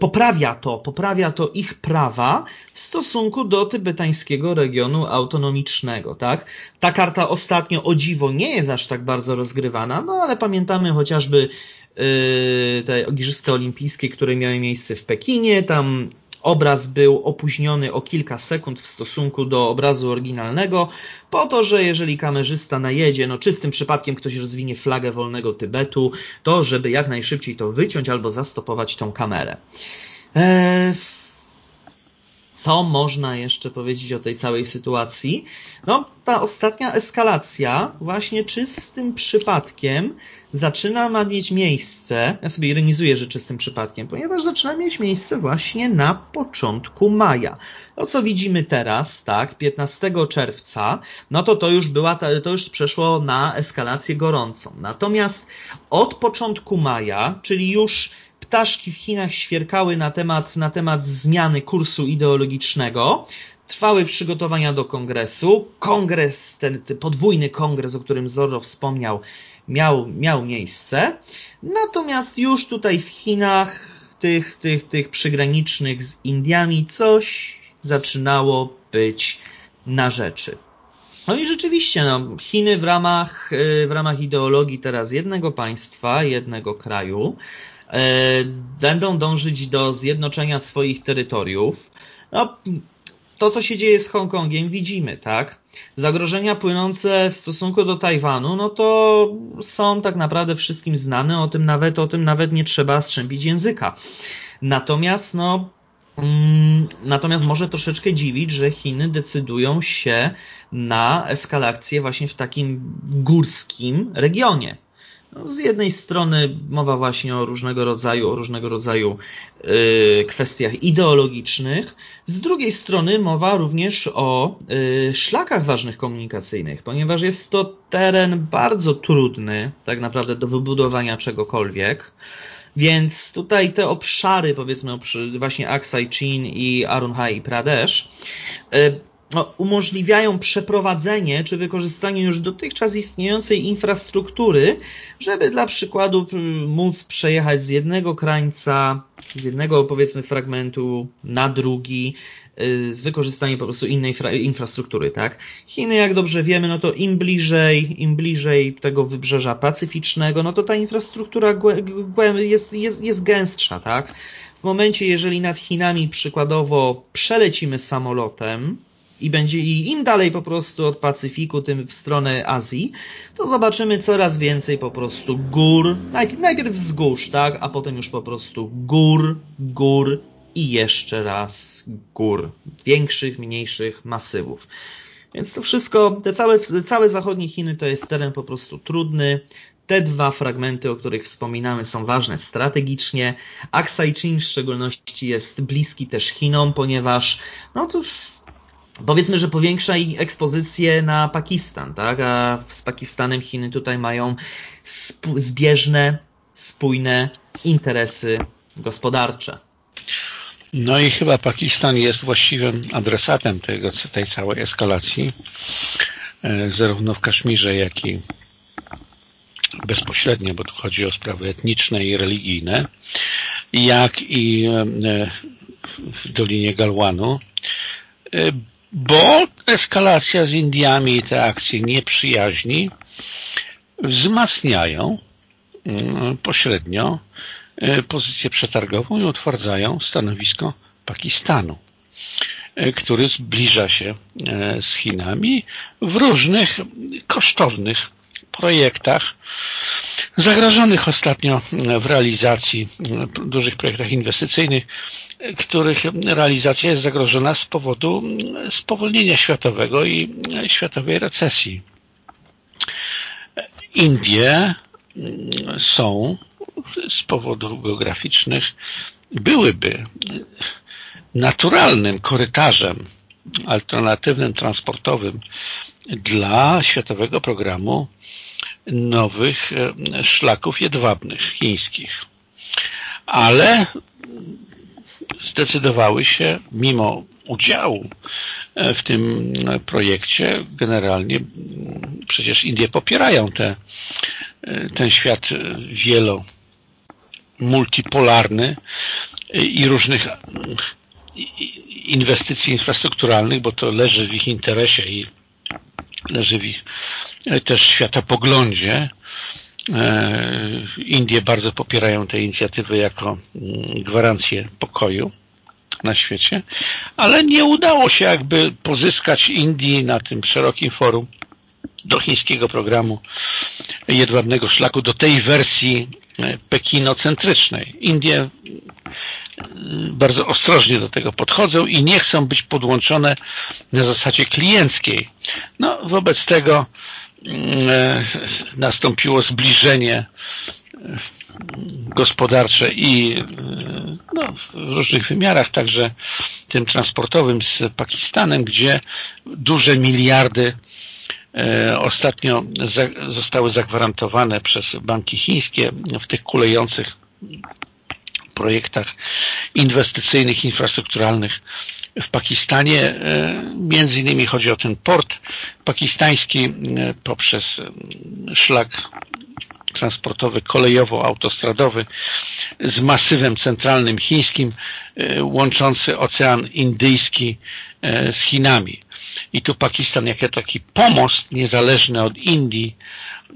poprawia to, poprawia to ich prawa w stosunku do tybetańskiego regionu autonomicznego, tak? Ta karta ostatnio o dziwo nie jest aż tak bardzo rozgrywana, no ale pamiętamy chociażby yy, te Igrzyska Olimpijskie, które miały miejsce w Pekinie, tam Obraz był opóźniony o kilka sekund w stosunku do obrazu oryginalnego, po to, że jeżeli kamerzysta najedzie, no czystym przypadkiem ktoś rozwinie flagę wolnego Tybetu, to żeby jak najszybciej to wyciąć albo zastopować tą kamerę. Eee, co można jeszcze powiedzieć o tej całej sytuacji? No, ta ostatnia eskalacja właśnie czystym przypadkiem zaczyna mieć miejsce, ja sobie ironizuję, że czystym przypadkiem, ponieważ zaczyna mieć miejsce właśnie na początku maja. To, co widzimy teraz, tak, 15 czerwca, no to to już była, to już przeszło na eskalację gorącą. Natomiast od początku maja, czyli już ptaszki w Chinach świerkały na temat, na temat zmiany kursu ideologicznego. Trwały przygotowania do kongresu. Kongres, ten, podwójny kongres, o którym Zorro wspomniał, miał, miał miejsce. Natomiast już tutaj w Chinach, tych, tych, tych przygranicznych z Indiami, coś zaczynało być na rzeczy. No i rzeczywiście, no, Chiny w ramach, w ramach ideologii teraz jednego państwa, jednego kraju, będą dążyć do zjednoczenia swoich terytoriów. No, to, co się dzieje z Hongkongiem, widzimy, tak? Zagrożenia płynące w stosunku do Tajwanu, no to są tak naprawdę wszystkim znane, o tym nawet, o tym nawet nie trzeba strzępić języka. Natomiast, no, mm, Natomiast może troszeczkę dziwić, że Chiny decydują się na eskalację właśnie w takim górskim regionie. No, z jednej strony mowa właśnie o różnego rodzaju, o różnego rodzaju y, kwestiach ideologicznych, z drugiej strony mowa również o y, szlakach ważnych komunikacyjnych, ponieważ jest to teren bardzo trudny tak naprawdę do wybudowania czegokolwiek. Więc tutaj te obszary, powiedzmy właśnie Aksai Chin i Arunhai Pradesh, y, umożliwiają przeprowadzenie czy wykorzystanie już dotychczas istniejącej infrastruktury, żeby dla przykładu móc przejechać z jednego krańca, z jednego powiedzmy fragmentu na drugi, y, z wykorzystaniem po prostu innej infrastruktury, tak? Chiny, jak dobrze wiemy, no to im bliżej, im bliżej tego wybrzeża pacyficznego, no to ta infrastruktura jest, jest, jest gęstsza, tak? W momencie, jeżeli nad Chinami przykładowo przelecimy samolotem, i będzie i im dalej po prostu od Pacyfiku, tym w stronę Azji, to zobaczymy coraz więcej po prostu gór, najpierw, najpierw wzgórz, tak, a potem już po prostu gór, gór i jeszcze raz gór, większych, mniejszych masywów. Więc to wszystko, te całe, całe zachodnie Chiny to jest teren po prostu trudny. Te dwa fragmenty, o których wspominamy, są ważne strategicznie. Aksai Chin w szczególności jest bliski też Chinom, ponieważ no to powiedzmy, że powiększa ich ekspozycję na Pakistan, tak? A z Pakistanem Chiny tutaj mają zbieżne, spójne interesy gospodarcze. No i chyba Pakistan jest właściwym adresatem tego, tej całej eskalacji, e, zarówno w Kaszmirze, jak i bezpośrednio, bo tu chodzi o sprawy etniczne i religijne, jak i e, w Dolinie Galwanu e, bo eskalacja z Indiami i te akcje nieprzyjaźni wzmacniają mm, pośrednio e, pozycję przetargową i utwardzają stanowisko Pakistanu, e, który zbliża się e, z Chinami w różnych kosztownych projektach zagrożonych ostatnio w realizacji dużych projektach inwestycyjnych których realizacja jest zagrożona z powodu spowolnienia światowego i światowej recesji. Indie są z powodów geograficznych byłyby naturalnym korytarzem alternatywnym transportowym dla światowego programu nowych e, szlaków jedwabnych chińskich. Ale zdecydowały się, mimo udziału e, w tym projekcie, generalnie przecież Indie popierają te, e, ten świat wielo multipolarny i różnych inwestycji infrastrukturalnych, bo to leży w ich interesie i leży w ich też światopoglądzie. E, Indie bardzo popierają te inicjatywy jako mm, gwarancję pokoju na świecie, ale nie udało się jakby pozyskać Indii na tym szerokim forum do chińskiego programu jedwabnego szlaku, do tej wersji e, pekinocentrycznej. Indie e, bardzo ostrożnie do tego podchodzą i nie chcą być podłączone na zasadzie klienckiej. No, wobec tego mm, nastąpiło zbliżenie gospodarcze i no, w różnych wymiarach, także tym transportowym z Pakistanem, gdzie duże miliardy E, ostatnio zostały zagwarantowane przez banki chińskie w tych kulejących projektach inwestycyjnych, infrastrukturalnych w Pakistanie. E, między innymi chodzi o ten port pakistański e, poprzez szlak transportowy kolejowo-autostradowy z masywem centralnym chińskim łączący Ocean Indyjski z Chinami. I tu Pakistan jako taki pomost niezależny od Indii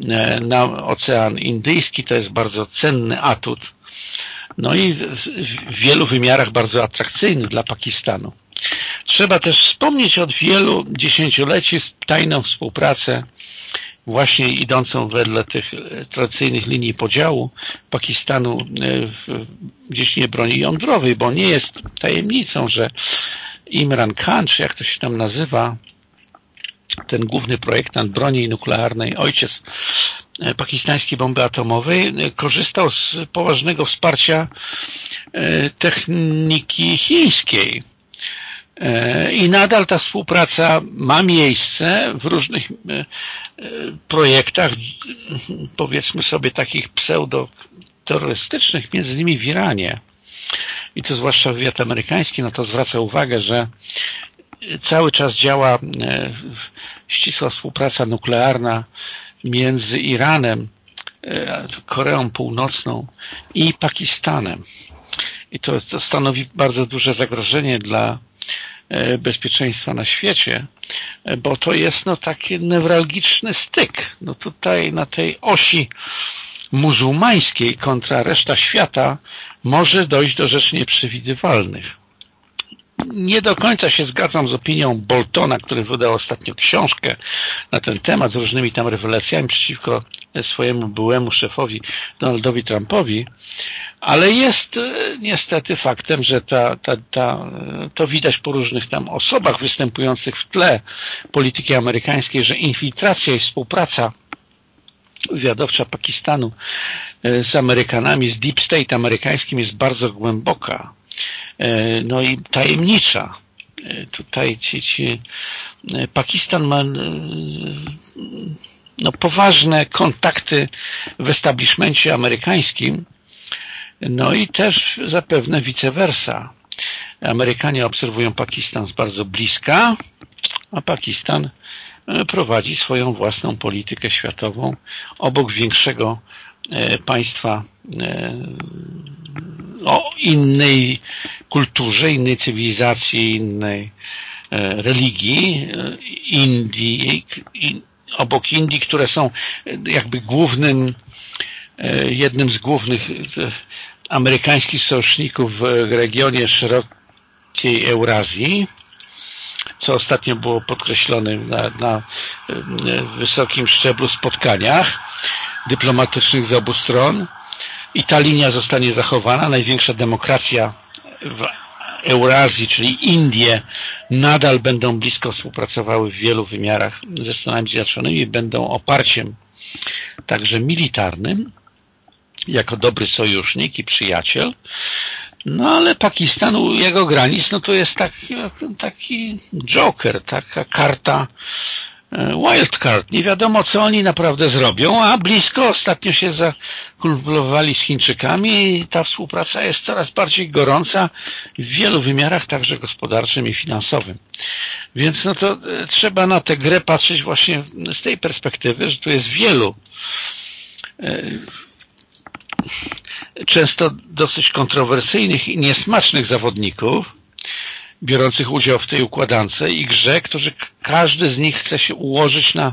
e, na Ocean Indyjski to jest bardzo cenny atut. No i w wielu wymiarach bardzo atrakcyjny dla Pakistanu. Trzeba też wspomnieć od wielu dziesięcioleci tajną współpracę właśnie idącą wedle tych tradycyjnych linii podziału Pakistanu e, w dziedzinie broni jądrowej, bo nie jest tajemnicą, że Imran Khan, czy jak to się tam nazywa, ten główny projektant broni nuklearnej, ojciec e, pakistańskiej bomby atomowej, e, korzystał z poważnego wsparcia e, techniki chińskiej. I nadal ta współpraca ma miejsce w różnych projektach, powiedzmy sobie takich pseudo-terrorystycznych, między innymi w Iranie i to zwłaszcza wywiad amerykański, no to zwraca uwagę, że cały czas działa e, ścisła współpraca nuklearna między Iranem, e, Koreą Północną i Pakistanem. I to, to stanowi bardzo duże zagrożenie dla e, bezpieczeństwa na świecie, bo to jest no taki newralgiczny styk. No tutaj na tej osi muzułmańskiej kontra reszta świata może dojść do rzeczy nieprzewidywalnych. Nie do końca się zgadzam z opinią Boltona, który wydał ostatnio książkę na ten temat z różnymi tam rewelacjami przeciwko swojemu byłemu szefowi Donaldowi Trumpowi, ale jest e, niestety faktem, że ta, ta, ta, to widać po różnych tam osobach występujących w tle polityki amerykańskiej, że infiltracja i współpraca wywiadowcza Pakistanu e, z Amerykanami, z Deep State amerykańskim jest bardzo głęboka e, no i tajemnicza. E, tutaj ci, ci Pakistan ma no, poważne kontakty w establishmencie amerykańskim no i też zapewne vice versa. Amerykanie obserwują Pakistan z bardzo bliska, a Pakistan E, prowadzi swoją własną politykę światową obok większego e, państwa e, o innej kulturze, innej cywilizacji, innej religii, Indii, obok Indii, które są jakby głównym, jednym z głównych amerykańskich sojuszników w regionie szerokiej Eurazji, co ostatnio było podkreślone na, na e, wysokim szczeblu spotkaniach dyplomatycznych z obu stron i ta linia zostanie zachowana. Największa demokracja w Eurazji, czyli Indie, nadal będą blisko współpracowały w wielu wymiarach ze Stanami Zjednoczonymi, będą oparciem także militarnym jako dobry sojusznik i przyjaciel, no ale Pakistan u jego granic no to jest taki, taki joker, taka karta e, wildcard. Nie wiadomo, co oni naprawdę zrobią, a blisko ostatnio się zakulpulowali z Chińczykami i ta współpraca jest coraz bardziej gorąca w wielu wymiarach, także gospodarczym i finansowym. Więc no to e, trzeba na tę grę patrzeć właśnie z tej perspektywy, że tu jest wielu e, często dosyć kontrowersyjnych i niesmacznych zawodników biorących udział w tej układance i grze, którzy każdy z nich chce się ułożyć na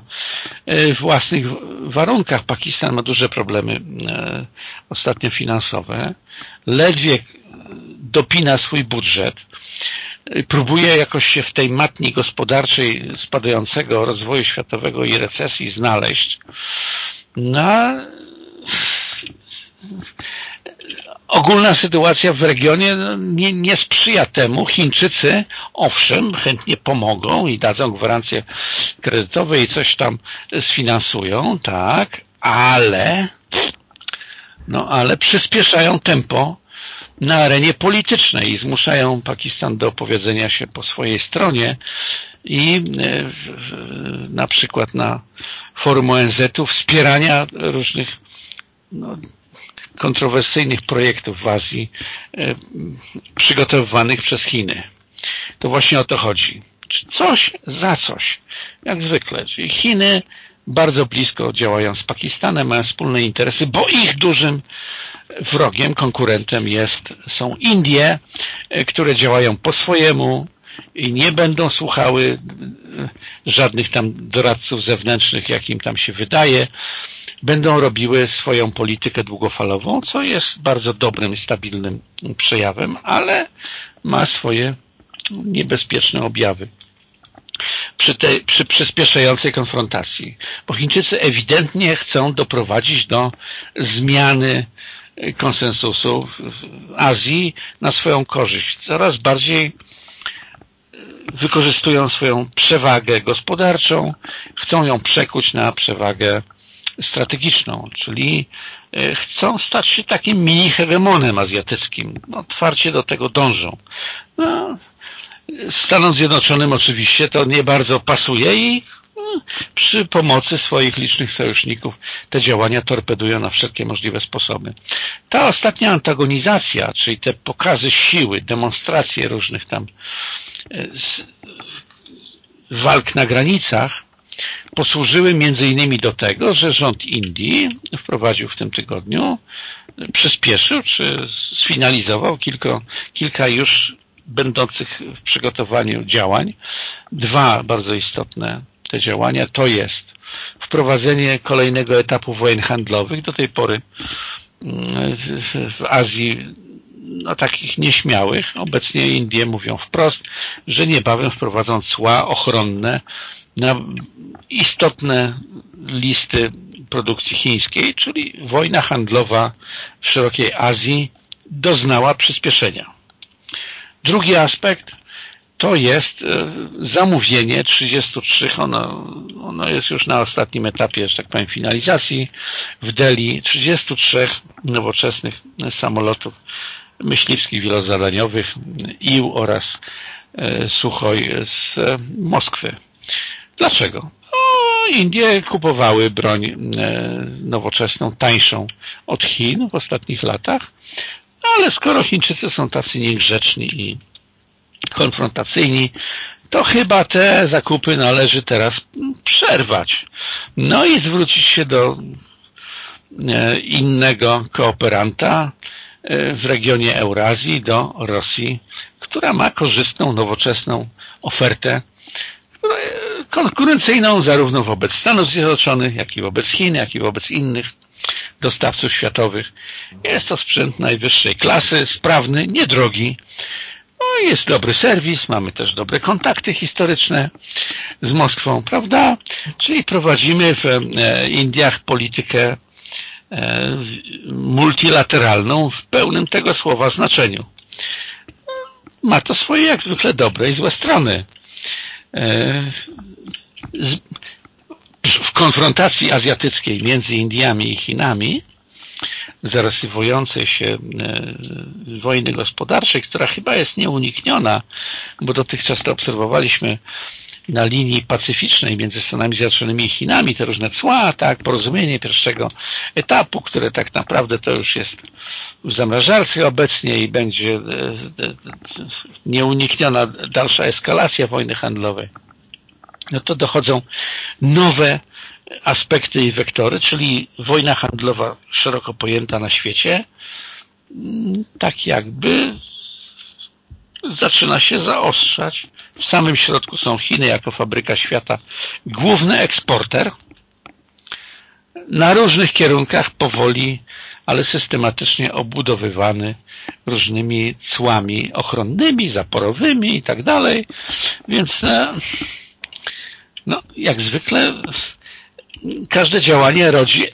e, własnych warunkach. Pakistan ma duże problemy e, ostatnio finansowe. Ledwie dopina swój budżet. Próbuje jakoś się w tej matni gospodarczej spadającego rozwoju światowego i recesji znaleźć. No, ogólna sytuacja w regionie no, nie, nie, sprzyja temu. Chińczycy, owszem, chętnie pomogą i dadzą gwarancje kredytowe i coś tam sfinansują, tak, ale no ale przyspieszają tempo na arenie politycznej i zmuszają Pakistan do opowiedzenia się po swojej stronie i e, na przykład na forum ONZ-u wspierania różnych no, kontrowersyjnych projektów w Azji e, przygotowywanych przez Chiny. To właśnie o to chodzi. Coś za coś. Jak zwykle. Czyli Chiny bardzo blisko działają z Pakistanem, mają wspólne interesy, bo ich dużym wrogiem, konkurentem jest, są Indie, e, które działają po swojemu i nie będą słuchały e, żadnych tam doradców zewnętrznych, jak im tam się wydaje będą robiły swoją politykę długofalową, co jest bardzo dobrym i stabilnym przejawem, ale ma swoje niebezpieczne objawy przy, tej, przy przyspieszającej konfrontacji, bo Chińczycy ewidentnie chcą doprowadzić do zmiany konsensusu w Azji na swoją korzyść. Coraz bardziej wykorzystują swoją przewagę gospodarczą, chcą ją przekuć na przewagę strategiczną, czyli e, chcą stać się takim mini-hegemonem azjatyckim. No, otwarcie do tego dążą. No, Stanom Zjednoczonym oczywiście to nie bardzo pasuje i no, przy pomocy swoich licznych sojuszników te działania torpedują na wszelkie możliwe sposoby. Ta ostatnia antagonizacja, czyli te pokazy siły, demonstracje różnych tam e, walk na granicach, posłużyły między innymi do tego, że rząd Indii wprowadził w tym tygodniu, przyspieszył czy sfinalizował kilka, kilka już będących w przygotowaniu działań. Dwa bardzo istotne te działania to jest wprowadzenie kolejnego etapu wojen handlowych. Do tej pory mm, w Azji no, takich nieśmiałych. Obecnie Indie mówią wprost, że niebawem wprowadzą cła ochronne na istotne listy produkcji chińskiej, czyli wojna handlowa w szerokiej Azji doznała przyspieszenia. Drugi aspekt to jest e, zamówienie 33, ono, ono jest już na ostatnim etapie, że tak powiem, finalizacji w Delhi, 33 nowoczesnych samolotów myśliwskich wielozadaniowych IU oraz e, Suchoj z Moskwy. Dlaczego? Indie kupowały broń e, nowoczesną, tańszą od Chin w ostatnich latach, ale skoro Chińczycy są tacy niegrzeczni i konfrontacyjni, to chyba te zakupy należy teraz przerwać. No i zwrócić się do e, innego kooperanta e, w regionie Eurazji, do Rosji, która ma korzystną, nowoczesną ofertę konkurencyjną zarówno wobec Stanów Zjednoczonych, jak i wobec Chin, jak i wobec innych dostawców światowych. Jest to sprzęt najwyższej klasy, sprawny, niedrogi. No jest dobry serwis, mamy też dobre kontakty historyczne z Moskwą, prawda? Czyli prowadzimy w e, Indiach politykę e, multilateralną w pełnym tego słowa znaczeniu. Ma to swoje jak zwykle dobre i złe strony. E, w konfrontacji azjatyckiej między Indiami i Chinami zarysowującej się e, wojny gospodarczej, która chyba jest nieunikniona, bo dotychczas obserwowaliśmy na linii pacyficznej między Stanami Zjednoczonymi i Chinami, te różne cła, tak, porozumienie pierwszego etapu, które tak naprawdę to już jest w zamrażarce obecnie i będzie e, e, nieunikniona dalsza eskalacja wojny handlowej, no to dochodzą nowe aspekty i wektory, czyli wojna handlowa szeroko pojęta na świecie, mm, tak jakby zaczyna się zaostrzać. W samym środku są Chiny jako fabryka świata, główny eksporter. Na różnych kierunkach powoli, ale systematycznie obudowywany różnymi cłami ochronnymi, zaporowymi i tak dalej. Więc e, no, jak zwykle każde działanie rodzi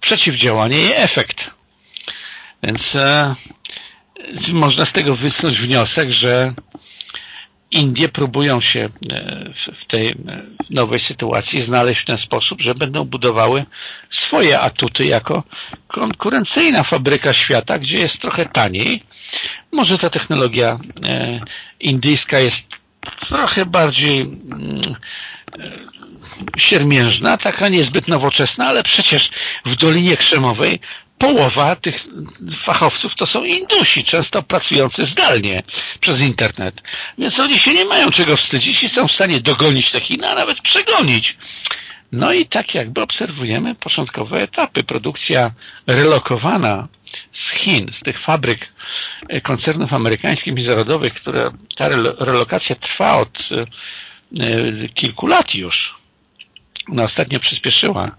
przeciwdziałanie i efekt. Więc e, można z tego wysnuć wniosek, że Indie próbują się e, w tej e, nowej sytuacji znaleźć w ten sposób, że będą budowały swoje atuty jako konkurencyjna fabryka świata, gdzie jest trochę taniej. Może ta technologia e, indyjska jest trochę bardziej mm, siermiężna, taka niezbyt nowoczesna, ale przecież w Dolinie Krzemowej połowa tych fachowców to są Indusi, często pracujący zdalnie przez internet. Więc oni się nie mają czego wstydzić i są w stanie dogonić te Chiny, a nawet przegonić. No i tak jakby obserwujemy początkowe etapy. Produkcja relokowana z Chin, z tych fabryk e, koncernów amerykańskich międzynarodowych, które ta relokacja trwa od e, e, kilku lat już ona ostatnio przyspieszyła.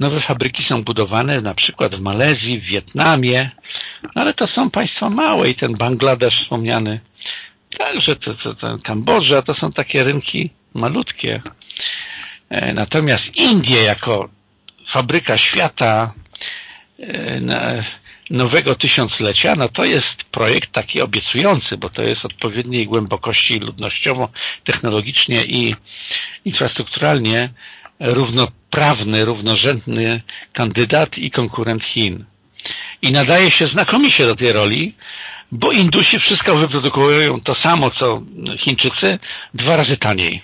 Nowe fabryki są budowane na przykład w Malezji, w Wietnamie, ale to są państwa małe i ten Bangladesz wspomniany, także to, to, to Kambodża, to są takie rynki malutkie. E, natomiast Indie jako fabryka świata e, nowego tysiąclecia, no to jest projekt taki obiecujący, bo to jest odpowiedniej głębokości ludnościowo, technologicznie i infrastrukturalnie równoprawny, równorzędny kandydat i konkurent Chin. I nadaje się znakomicie do tej roli, bo Indusi wszystko wyprodukują to samo, co Chińczycy, dwa razy taniej.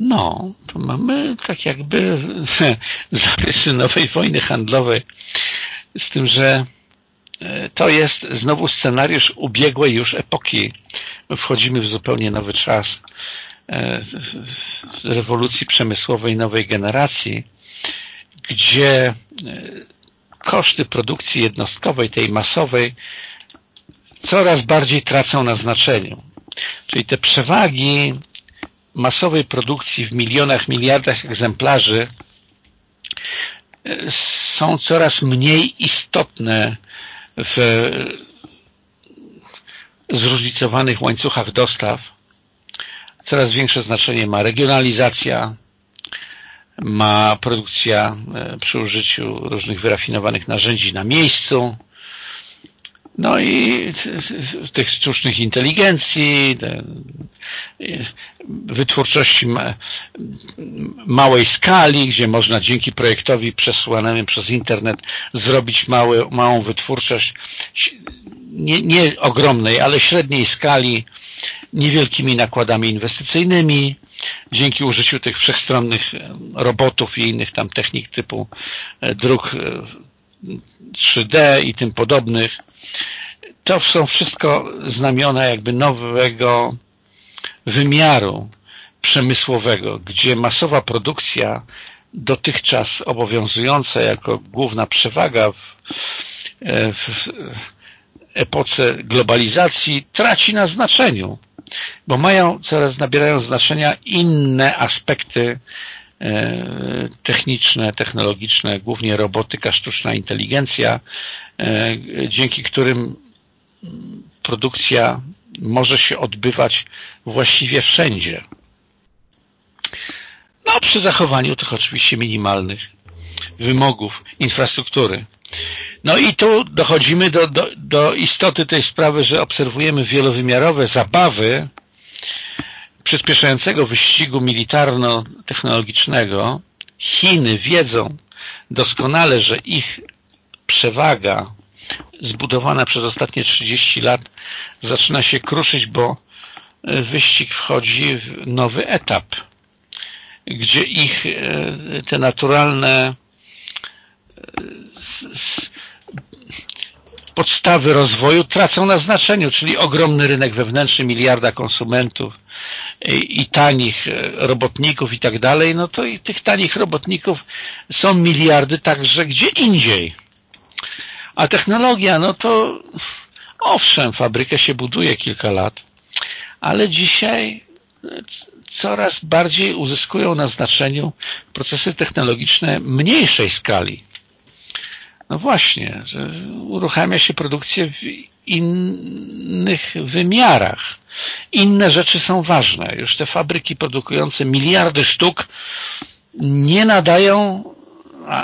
No, to mamy tak jakby [laughs] zarysy nowej wojny handlowej, z tym, że e, to jest znowu scenariusz ubiegłej już epoki. Wchodzimy w zupełnie nowy czas. E, rewolucji przemysłowej nowej generacji, gdzie e, koszty produkcji jednostkowej, tej masowej, coraz bardziej tracą na znaczeniu. Czyli te przewagi masowej produkcji w milionach, miliardach egzemplarzy e, są coraz mniej istotne w zróżnicowanych łańcuchach dostaw Coraz większe znaczenie ma regionalizacja, ma produkcja e, przy użyciu różnych wyrafinowanych narzędzi na miejscu, no i tych sztucznych inteligencji, wytwórczości małej skali, gdzie można dzięki projektowi przesyłanemu przez internet zrobić małe, małą wytwórczość nie, nie ogromnej, ale średniej skali, niewielkimi nakładami inwestycyjnymi, dzięki użyciu tych wszechstronnych robotów i innych tam technik typu e, dróg 3D e, i tym podobnych. To są wszystko znamiona jakby nowego wymiaru przemysłowego, gdzie masowa produkcja dotychczas obowiązująca jako główna przewaga w, e, w epoce globalizacji traci na znaczeniu bo mają coraz nabierają znaczenia inne aspekty e, techniczne, technologiczne, głównie robotyka, sztuczna inteligencja, e, dzięki którym produkcja może się odbywać właściwie wszędzie. No, przy zachowaniu tych oczywiście minimalnych wymogów infrastruktury. No i tu dochodzimy do, do, do istoty tej sprawy, że obserwujemy wielowymiarowe zabawy przyspieszającego wyścigu militarno-technologicznego. Chiny wiedzą doskonale, że ich przewaga zbudowana przez ostatnie 30 lat zaczyna się kruszyć, bo wyścig wchodzi w nowy etap, gdzie ich e, te naturalne e, podstawy rozwoju tracą na znaczeniu, czyli ogromny rynek wewnętrzny, miliarda konsumentów i, i tanich e, robotników i tak dalej, no to i tych tanich robotników są miliardy także gdzie indziej. A technologia, no to owszem, fabrykę się buduje kilka lat, ale dzisiaj coraz bardziej uzyskują na znaczeniu procesy technologiczne mniejszej skali. No właśnie, że uruchamia się produkcję w innych wymiarach. Inne rzeczy są ważne. Już te fabryki produkujące miliardy sztuk nie nadają,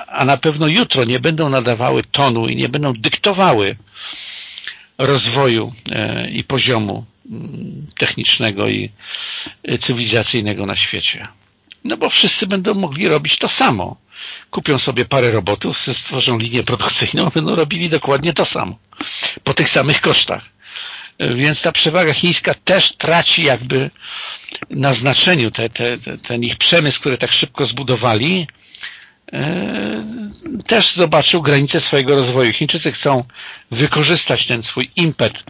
a, na pewno jutro nie będą nadawały tonu i nie będą dyktowały rozwoju e, i poziomu mm, technicznego i cywilizacyjnego na świecie. No bo wszyscy będą mogli robić to samo. Kupią sobie parę robotów, stworzą linię produkcyjną, [laughs] będą robili dokładnie to samo. Po tych samych kosztach. Więc ta przewaga chińska też traci jakby na znaczeniu. Te, te, ten ich przemysł, który tak szybko zbudowali, e, też zobaczył granice swojego rozwoju. Chińczycy chcą wykorzystać ten swój impet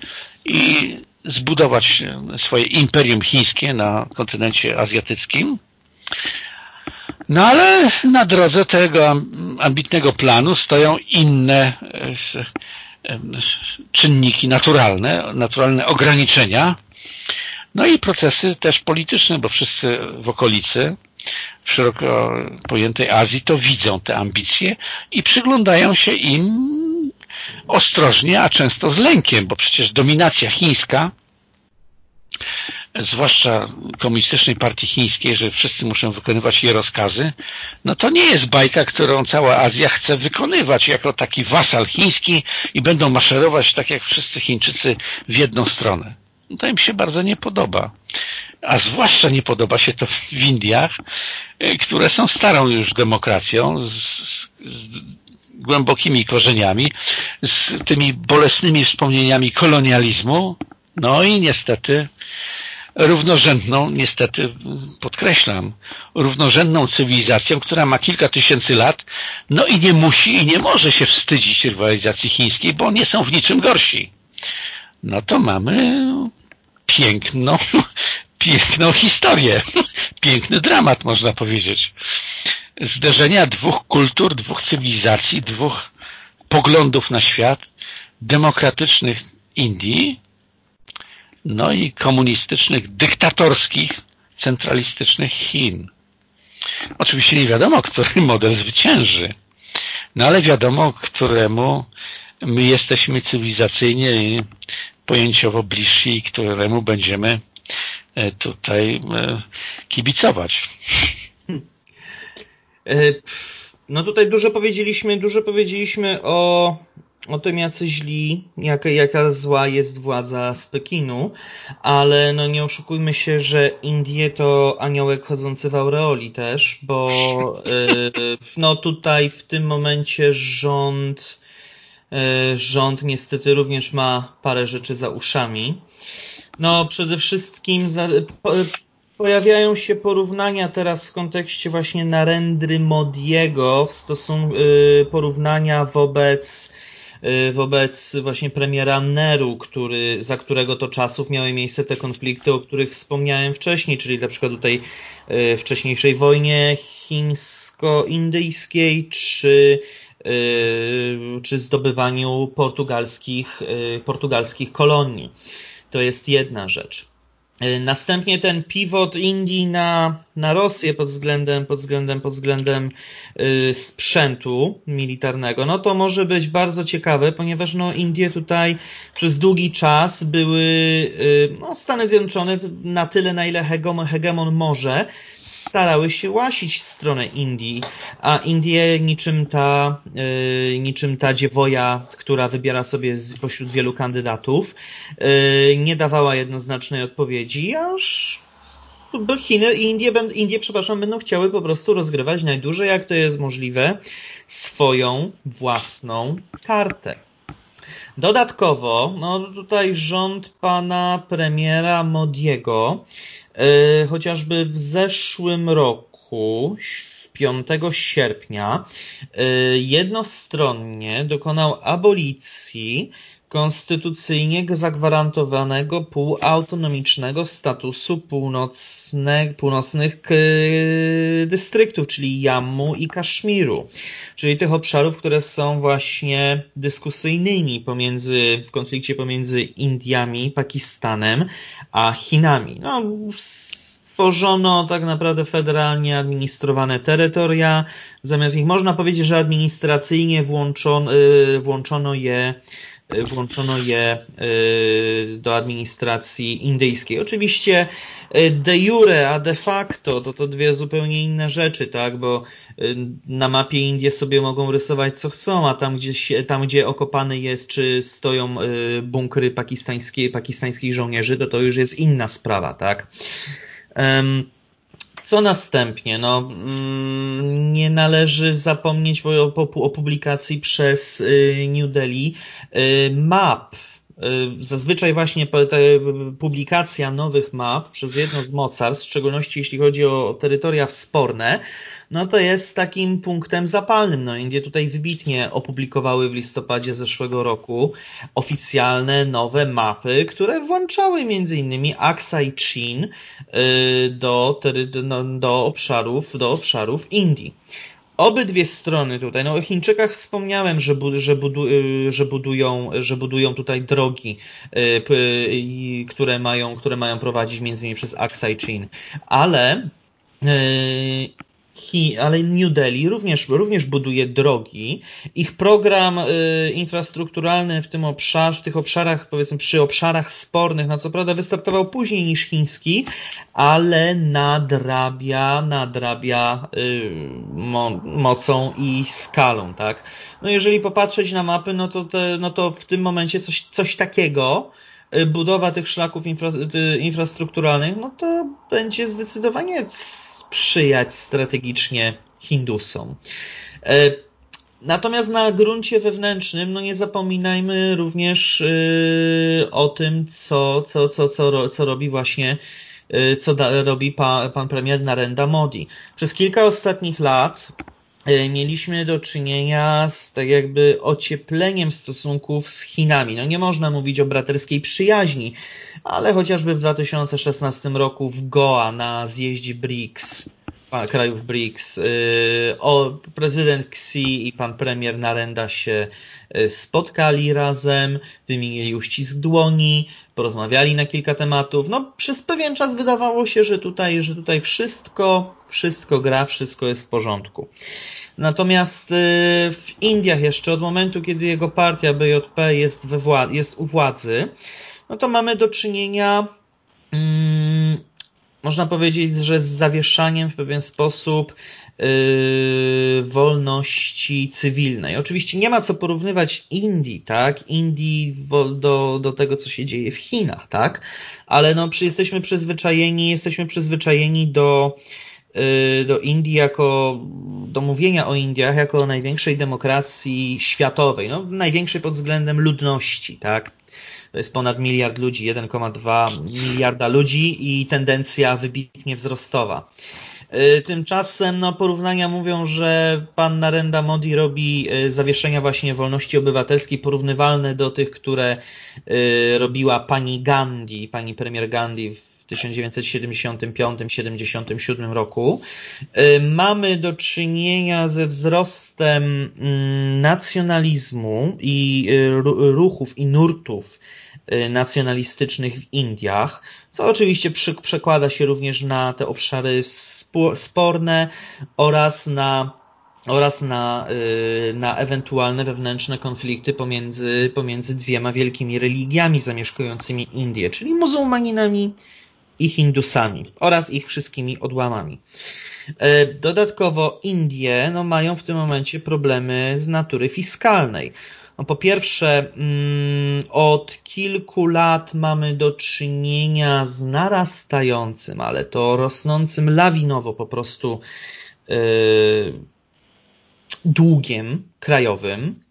i zbudować swoje imperium chińskie na kontynencie azjatyckim no ale na drodze tego ambitnego planu stoją inne e, czynniki naturalne, naturalne ograniczenia, no i procesy też polityczne, bo wszyscy w okolicy, w szeroko pojętej Azji to widzą te ambicje i przyglądają się im ostrożnie, a często z lękiem, bo przecież dominacja chińska zwłaszcza komunistycznej partii chińskiej, że wszyscy muszą wykonywać jej rozkazy, no to nie jest bajka, którą cała Azja chce wykonywać jako taki wasal chiński i będą maszerować tak jak wszyscy Chińczycy w jedną stronę. No to im się bardzo nie podoba. A zwłaszcza nie podoba się to w Indiach, y, które są starą już demokracją z, z głębokimi korzeniami, z tymi bolesnymi wspomnieniami kolonializmu, no i niestety równorzędną, niestety podkreślam, równorzędną cywilizacją, która ma kilka tysięcy lat, no i nie musi i nie może się wstydzić rywalizacji chińskiej, bo nie są w niczym gorsi. No to mamy piękną, [laughs] piękną historię, [laughs] piękny dramat można powiedzieć. Zderzenia dwóch kultur, dwóch cywilizacji, dwóch poglądów na świat, demokratycznych Indii no i komunistycznych, dyktatorskich, centralistycznych Chin. Oczywiście nie wiadomo, który model zwycięży, no ale wiadomo, któremu my jesteśmy cywilizacyjnie i pojęciowo bliżsi i któremu będziemy e, tutaj e, kibicować. E, no tutaj dużo powiedzieliśmy, dużo powiedzieliśmy o o tym, jacy źli, jaka, jaka zła jest władza z Pekinu, ale no nie oszukujmy się, że Indie to aniołek chodzący w aureoli też, bo yy, no tutaj w tym momencie rząd, yy, rząd niestety również ma parę rzeczy za uszami. No przede wszystkim za, po, pojawiają się porównania teraz w kontekście właśnie Narendry Modiego w stosunku yy, porównania wobec Y, wobec właśnie premiera Neru, który, za którego to czasów miały miejsce te konflikty, o których wspomniałem wcześniej, czyli na przykład tutaj y, wcześniejszej wojnie chińsko-indyjskiej, czy y, czy zdobywaniu portugalskich, portugalskich kolonii. To jest jedna rzecz. E, następnie ten pivot Indii na, na Rosję pod względem, pod względem, pod względem y, sprzętu militarnego, no to może być bardzo ciekawe, ponieważ no Indie tutaj przez długi czas były, y, no Stany Zjednoczone na tyle, na ile hegemon, hegemon może, starały się łasić w stronę Indii, a Indie niczym ta, yy, niczym ta dziewoja, która wybiera sobie z, pośród wielu kandydatów, yy, nie dawała jednoznacznej odpowiedzi, aż Chiny i Indie, Indie, przepraszam, będą chciały po prostu rozgrywać najdłużej, jak to jest możliwe, swoją własną kartę. Dodatkowo, no tutaj rząd pana premiera Modiego, chociażby w zeszłym roku, 5 sierpnia, yy, jednostronnie dokonał abolicji konstytucyjnie zagwarantowanego półautonomicznego statusu północne, północnych dystryktów, czyli Jammu i Kaszmiru, czyli tych obszarów, które są właśnie dyskusyjnymi pomiędzy, w konflikcie pomiędzy Indiami, Pakistanem a Chinami. No, stworzono tak naprawdę federalnie administrowane terytoria, zamiast ich można powiedzieć, że administracyjnie włączono, włączono je włączono je y, do administracji indyjskiej. Oczywiście y, de jure, a de facto to to dwie zupełnie inne rzeczy, tak, bo na mapie Indie sobie mogą rysować co chcą, a tam gdzie, tam gdzie okopany jest, czy stoją bunkry pakistańskie, pakistańskich żołnierzy, to to już jest inna sprawa, tak. Um, co następnie? No, mm, nie należy zapomnieć o, o publikacji przez y, New Delhi y, map. Y, zazwyczaj właśnie ta publikacja nowych map przez jedno z mocarstw, w szczególności jeśli chodzi o terytoria sporne, no to jest takim punktem zapalnym. No, Indie tutaj wybitnie opublikowały w listopadzie zeszłego roku oficjalne nowe mapy, które włączały m.in. Aksai Chin y, do, do, do, obszarów, do obszarów Indii. Obydwie strony tutaj, no o Chińczykach wspomniałem, że, bu, że, budu, y, że, budują, że budują tutaj drogi, y, które mają, które mają prowadzić między innymi przez Aksai Chin, ale ale New Delhi również, również buduje drogi. Ich program y, infrastrukturalny w tym obszarze, w tych obszarach, powiedzmy przy obszarach spornych, no co prawda wystartował później niż chiński, ale nadrabia, nadrabia y, mo, mocą i skalą, tak. No jeżeli popatrzeć na mapy, no to, te, no to w tym momencie coś, coś takiego, y, budowa tych szlaków infra, y, infrastrukturalnych, no to będzie zdecydowanie sprzyjać strategicznie Hindusom. E, natomiast na gruncie wewnętrznym, no nie zapominajmy również e, o tym, co, co, co, co, co robi właśnie e, co da, robi pa, pan premier Narendra Modi. Przez kilka ostatnich lat mieliśmy do czynienia z tak jakby ociepleniem stosunków z Chinami. No nie można mówić o braterskiej przyjaźni, ale chociażby w 2016 roku w Goa na zjeździe BRICS, krajów BRICS, y, o, prezydent Xi i pan premier Narenda się y, spotkali razem, wymienili uścisk dłoni, porozmawiali na kilka tematów. No, przez pewien czas wydawało się, że tutaj, że tutaj wszystko, wszystko gra, wszystko jest w porządku. Natomiast y, w Indiach jeszcze od momentu, kiedy jego partia BJP jest, we jest u władzy, no to mamy do czynienia, mm, można powiedzieć, że z zawieszaniem w pewien sposób yy, wolności cywilnej. Oczywiście nie ma co porównywać Indii, tak? Indii do, do tego, co się dzieje w Chinach, tak? Ale no, jesteśmy przyzwyczajeni, jesteśmy przyzwyczajeni do yy, do Indii jako, do mówienia o Indiach jako o największej demokracji światowej, no największej pod względem ludności, tak? To jest ponad miliard ludzi, 1,2 miliarda ludzi i tendencja wybitnie wzrostowa. Y, tymczasem no, porównania mówią, że pan Narendra Modi robi y, zawieszenia właśnie wolności obywatelskiej porównywalne do tych, które y, robiła pani Gandhi, pani premier Gandhi w 1975-77 roku. Mamy do czynienia ze wzrostem mm, nacjonalizmu i ruchów i nurtów Y, nacjonalistycznych w Indiach, co oczywiście przekłada się również na te obszary sporne oraz na oraz na, y, na ewentualne wewnętrzne konflikty pomiędzy, pomiędzy dwiema wielkimi religiami zamieszkującymi Indię, czyli muzułmaninami i Hindusami oraz ich wszystkimi odłamami. Y, dodatkowo Indie no, mają w tym momencie problemy z natury fiskalnej. No po pierwsze, mm, od kilku lat mamy do czynienia z narastającym, ale to rosnącym lawinowo po prostu yy, długiem krajowym.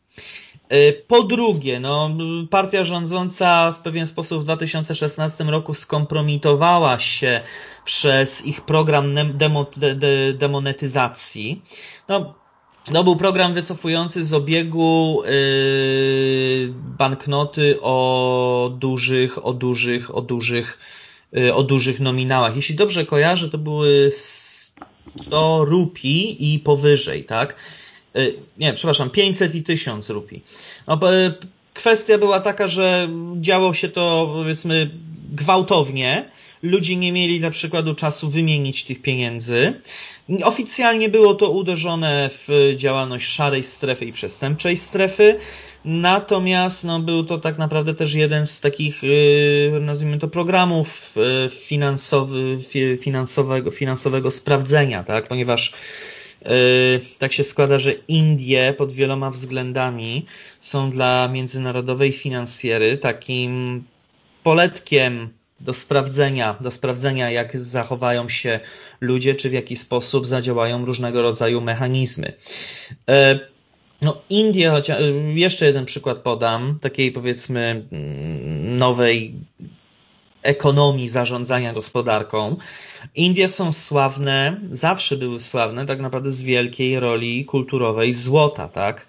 Y, po drugie, no, partia rządząca w pewien sposób w 2016 roku skompromitowała się przez ich program demo, de, de, demonetyzacji. No, był program wycofujący z obiegu yy, banknoty o dużych, o dużych, o dużych, yy, o dużych nominałach. Jeśli dobrze kojarzę, to były 100 rupi i powyżej, tak? Yy, nie, przepraszam, 500 i 1000 rupi. No, kwestia była taka, że działo się to powiedzmy gwałtownie. Ludzie nie mieli na przykładu czasu wymienić tych pieniędzy. Oficjalnie było to uderzone w działalność szarej strefy i przestępczej strefy, natomiast no, był to tak naprawdę też jeden z takich, y, nazwijmy to, programów finansowy, finansowego, finansowego sprawdzenia, tak? ponieważ tak się składa, że Indie pod wieloma względami są dla międzynarodowej finansjery takim poletkiem do sprawdzenia, do sprawdzenia, jak zachowają się ludzie, czy w jaki sposób zadziałają różnego rodzaju mechanizmy. E, no, Indie, chociaż, jeszcze jeden przykład podam, takiej powiedzmy mm, nowej ekonomii zarządzania gospodarką. Indie są sławne, zawsze były sławne tak naprawdę z wielkiej roli kulturowej złota, tak?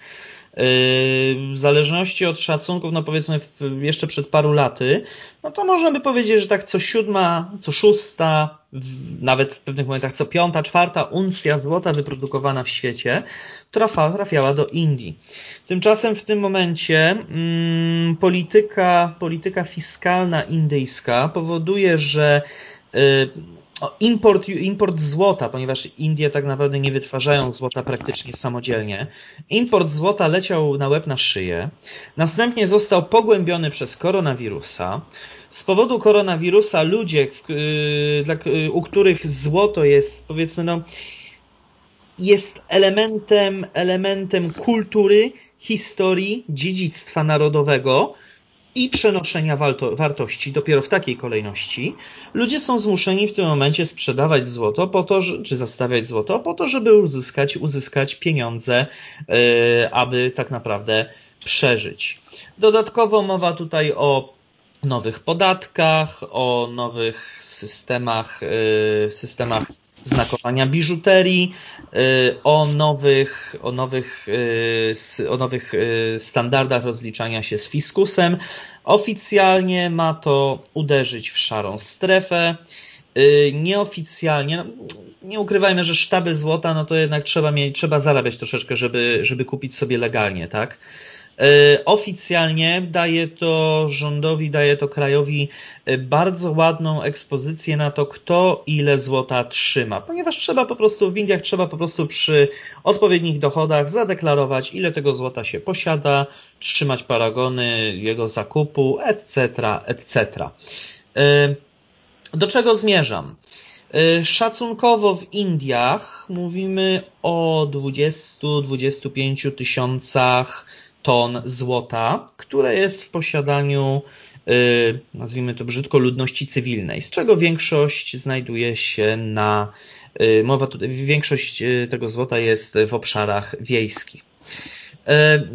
W zależności od szacunków, no powiedzmy jeszcze przed paru laty, no to można by powiedzieć, że tak co siódma, co szósta, nawet w pewnych momentach co piąta, czwarta uncja złota wyprodukowana w świecie trafiała do Indii. Tymczasem w tym momencie mm, polityka, polityka fiskalna indyjska powoduje, że y, import, import złota, ponieważ Indie tak naprawdę nie wytwarzają złota praktycznie samodzielnie. Import złota leciał na łeb na szyję. Następnie został pogłębiony przez koronawirusa. Z powodu koronawirusa ludzie, y, dla, y, u których złoto jest powiedzmy no, jest elementem, elementem kultury, historii, dziedzictwa narodowego, i przenoszenia wartości dopiero w takiej kolejności, ludzie są zmuszeni w tym momencie sprzedawać złoto po to, czy zastawiać złoto po to, żeby uzyskać, uzyskać pieniądze, yy, aby tak naprawdę przeżyć. Dodatkowo mowa tutaj o nowych podatkach, o nowych systemach, yy, systemach znakowania biżuterii, y, o nowych, o nowych, y, o nowych y, standardach rozliczania się z fiskusem. Oficjalnie ma to uderzyć w szarą strefę. Nieoficjalnie, no, nie ukrywajmy, że sztaby złota, no to jednak trzeba mieć, trzeba zarabiać troszeczkę, żeby, żeby kupić sobie legalnie, tak? E, oficjalnie daje to rządowi, daje to krajowi e, bardzo ładną ekspozycję na to, kto ile złota trzyma, ponieważ trzeba po prostu w Indiach trzeba po prostu przy odpowiednich dochodach zadeklarować, ile tego złota się posiada, trzymać paragony jego zakupu, etc., etc. E, do czego zmierzam? Szacunkowo w Indiach mówimy o 20-25 tysiącach ton złota, które jest w posiadaniu, y, nazwijmy to brzydko, ludności cywilnej, z czego większość znajduje się na, y, mowa tutaj, większość y, tego złota jest w obszarach wiejskich.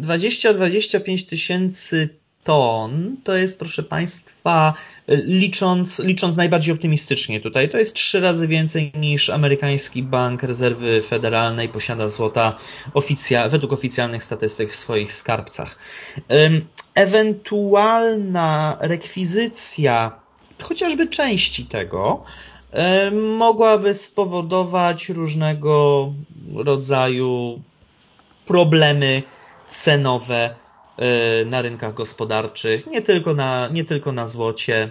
20-25 tysięcy ton to jest, proszę Państwa, licząc, licząc najbardziej optymistycznie tutaj, to jest trzy razy więcej niż amerykański Bank Rezerwy Federalnej posiada złota oficja, według oficjalnych statystyk w swoich skarbcach. Ewentualna rekwizycja chociażby części tego mogłaby spowodować różnego rodzaju problemy cenowe na rynkach gospodarczych, nie tylko na, nie tylko na złocie.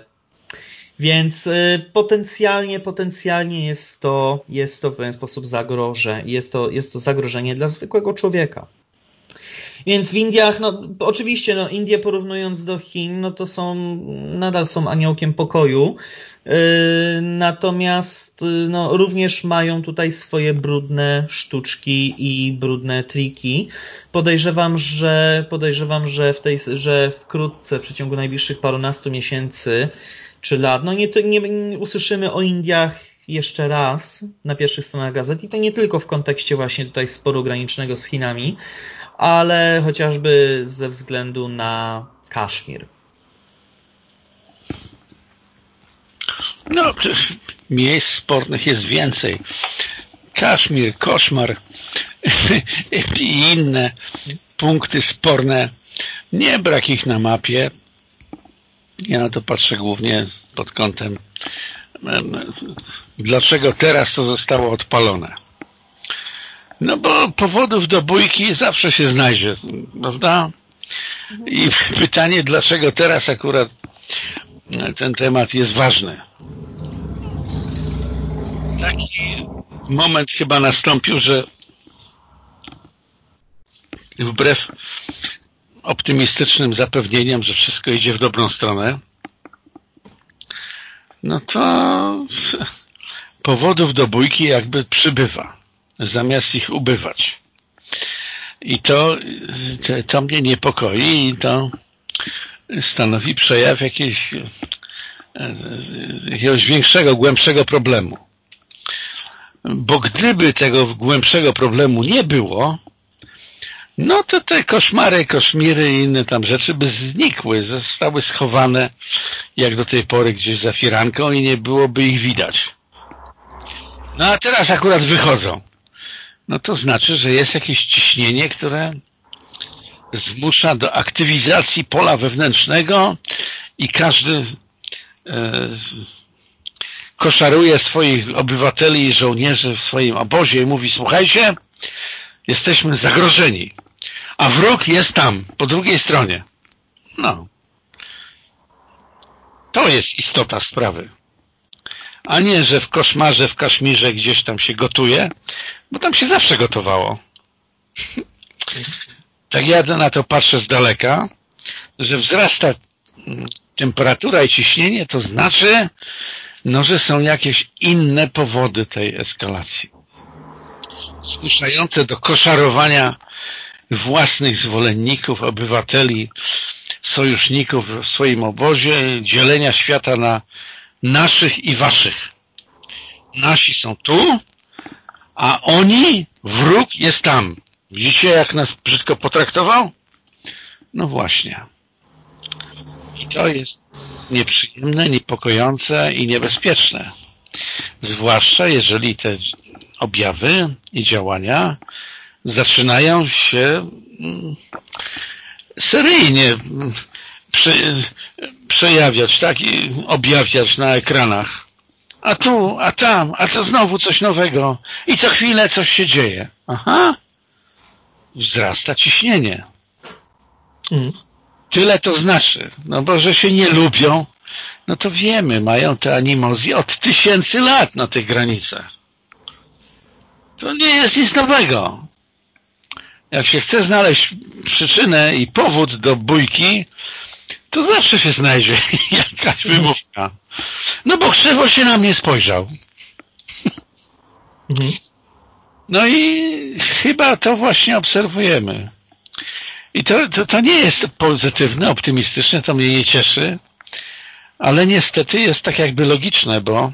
Więc y, potencjalnie, potencjalnie jest to, jest to w pewien sposób zagrożenie, jest to, jest to zagrożenie dla zwykłego człowieka. Więc w Indiach, no oczywiście, no Indie porównując do Chin, no to są, nadal są aniołkiem pokoju, natomiast yy, no, również mają tutaj swoje brudne sztuczki i brudne triki. Podejrzewam, że podejrzewam, że w tej, że wkrótce, w przeciągu najbliższych parunastu miesięcy czy lat, no nie, nie, nie usłyszymy o Indiach jeszcze raz na pierwszych stronach gazet i to nie tylko w kontekście właśnie tutaj sporu granicznego z Chinami, ale chociażby ze względu na Kaszmir. No, miejsc spornych jest więcej. Kaszmir, koszmar [laughs] i inne punkty sporne. Nie brak ich na mapie. Ja na to patrzę głównie pod kątem dlaczego teraz to zostało odpalone. No bo powodów do bójki zawsze się znajdzie, prawda? I [laughs] pytanie, dlaczego teraz akurat ten temat jest ważny. Taki moment chyba nastąpił, że wbrew optymistycznym zapewnieniom, że wszystko idzie w dobrą stronę, no to [laughs] powodów do bójki jakby przybywa, zamiast ich ubywać. I to, to mnie niepokoi i to stanowi przejaw jakiejś, jakiegoś większego, głębszego problemu. Bo gdyby tego głębszego problemu nie było, no to te koszmary, koszmiry i inne tam rzeczy by znikły, zostały schowane jak do tej pory gdzieś za firanką i nie byłoby ich widać. No a teraz akurat wychodzą. No to znaczy, że jest jakieś ciśnienie, które zmusza do aktywizacji pola wewnętrznego i każdy e, koszaruje swoich obywateli i żołnierzy w swoim obozie i mówi, słuchajcie, jesteśmy zagrożeni, a wróg jest tam, po drugiej stronie. No. To jest istota sprawy. A nie, że w koszmarze, w Kaszmirze gdzieś tam się gotuje, bo tam się zawsze gotowało. Tak ja na to patrzę z daleka, że wzrasta temperatura i ciśnienie, to znaczy, no, że są jakieś inne powody tej eskalacji. Zmuszające do koszarowania własnych zwolenników, obywateli, sojuszników w swoim obozie, dzielenia świata na naszych i waszych. Nasi są tu, a oni, wróg jest tam. Widzicie, jak nas brzydko potraktował? No właśnie. I to jest nieprzyjemne, niepokojące i niebezpieczne. Zwłaszcza jeżeli te objawy i działania zaczynają się mm, seryjnie prze, przejawiać, tak, i objawiać na ekranach. A tu, a tam, a to znowu coś nowego i co chwilę coś się dzieje. Aha, wzrasta ciśnienie. Mm. Tyle to znaczy, no bo że się nie lubią, no to wiemy, mają te animozje od tysięcy lat na tych granicach. To nie jest nic nowego jak się chce znaleźć przyczynę i powód do bójki, to zawsze się znajdzie [laughs] jakaś wymówka. No bo krzywo się na mnie spojrzał. Mhm. No i chyba to właśnie obserwujemy. I to, to, to nie jest pozytywne, optymistyczne, to mnie nie cieszy, ale niestety jest tak jakby logiczne, bo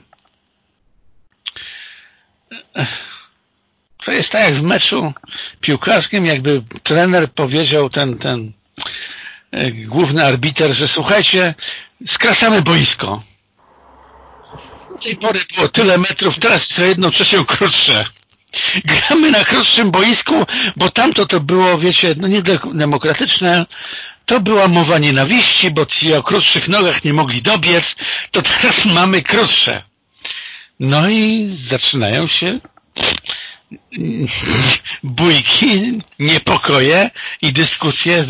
to jest tak jak w meczu piłkarskim, jakby trener powiedział ten, ten e, główny arbiter, że słuchajcie, skracamy boisko. Do tej pory było tyle metrów, teraz jest jedną trzecią krótsze. Gramy na krótszym boisku, bo tamto to było, wiecie, no niedemokratyczne, to była mowa nienawiści, bo ci o krótszych nogach nie mogli dobiec, to teraz [laughs] mamy krótsze. No i zaczynają się [laughs] bójki, niepokoje i dyskusje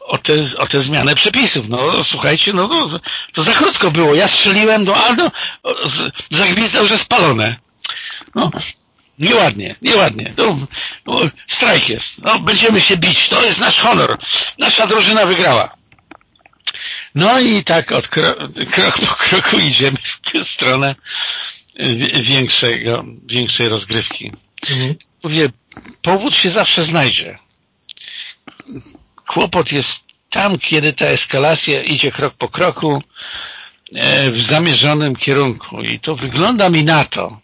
o te, o te zmianę przepisów. No słuchajcie, no to, to za krótko było. Ja strzeliłem, no a no, zagwizdał, że spalone. No, nieładnie, nieładnie. No, no, strajk jest. No, będziemy się bić. To jest nasz honor. Nasza drużyna wygrała. No i tak od kro krok po kroku idziemy w stronę większego, większej rozgrywki. Mhm. Mówię, powód się zawsze znajdzie. Kłopot jest tam, kiedy ta eskalacja idzie krok po kroku e, w zamierzonym kierunku i to wygląda mi na to,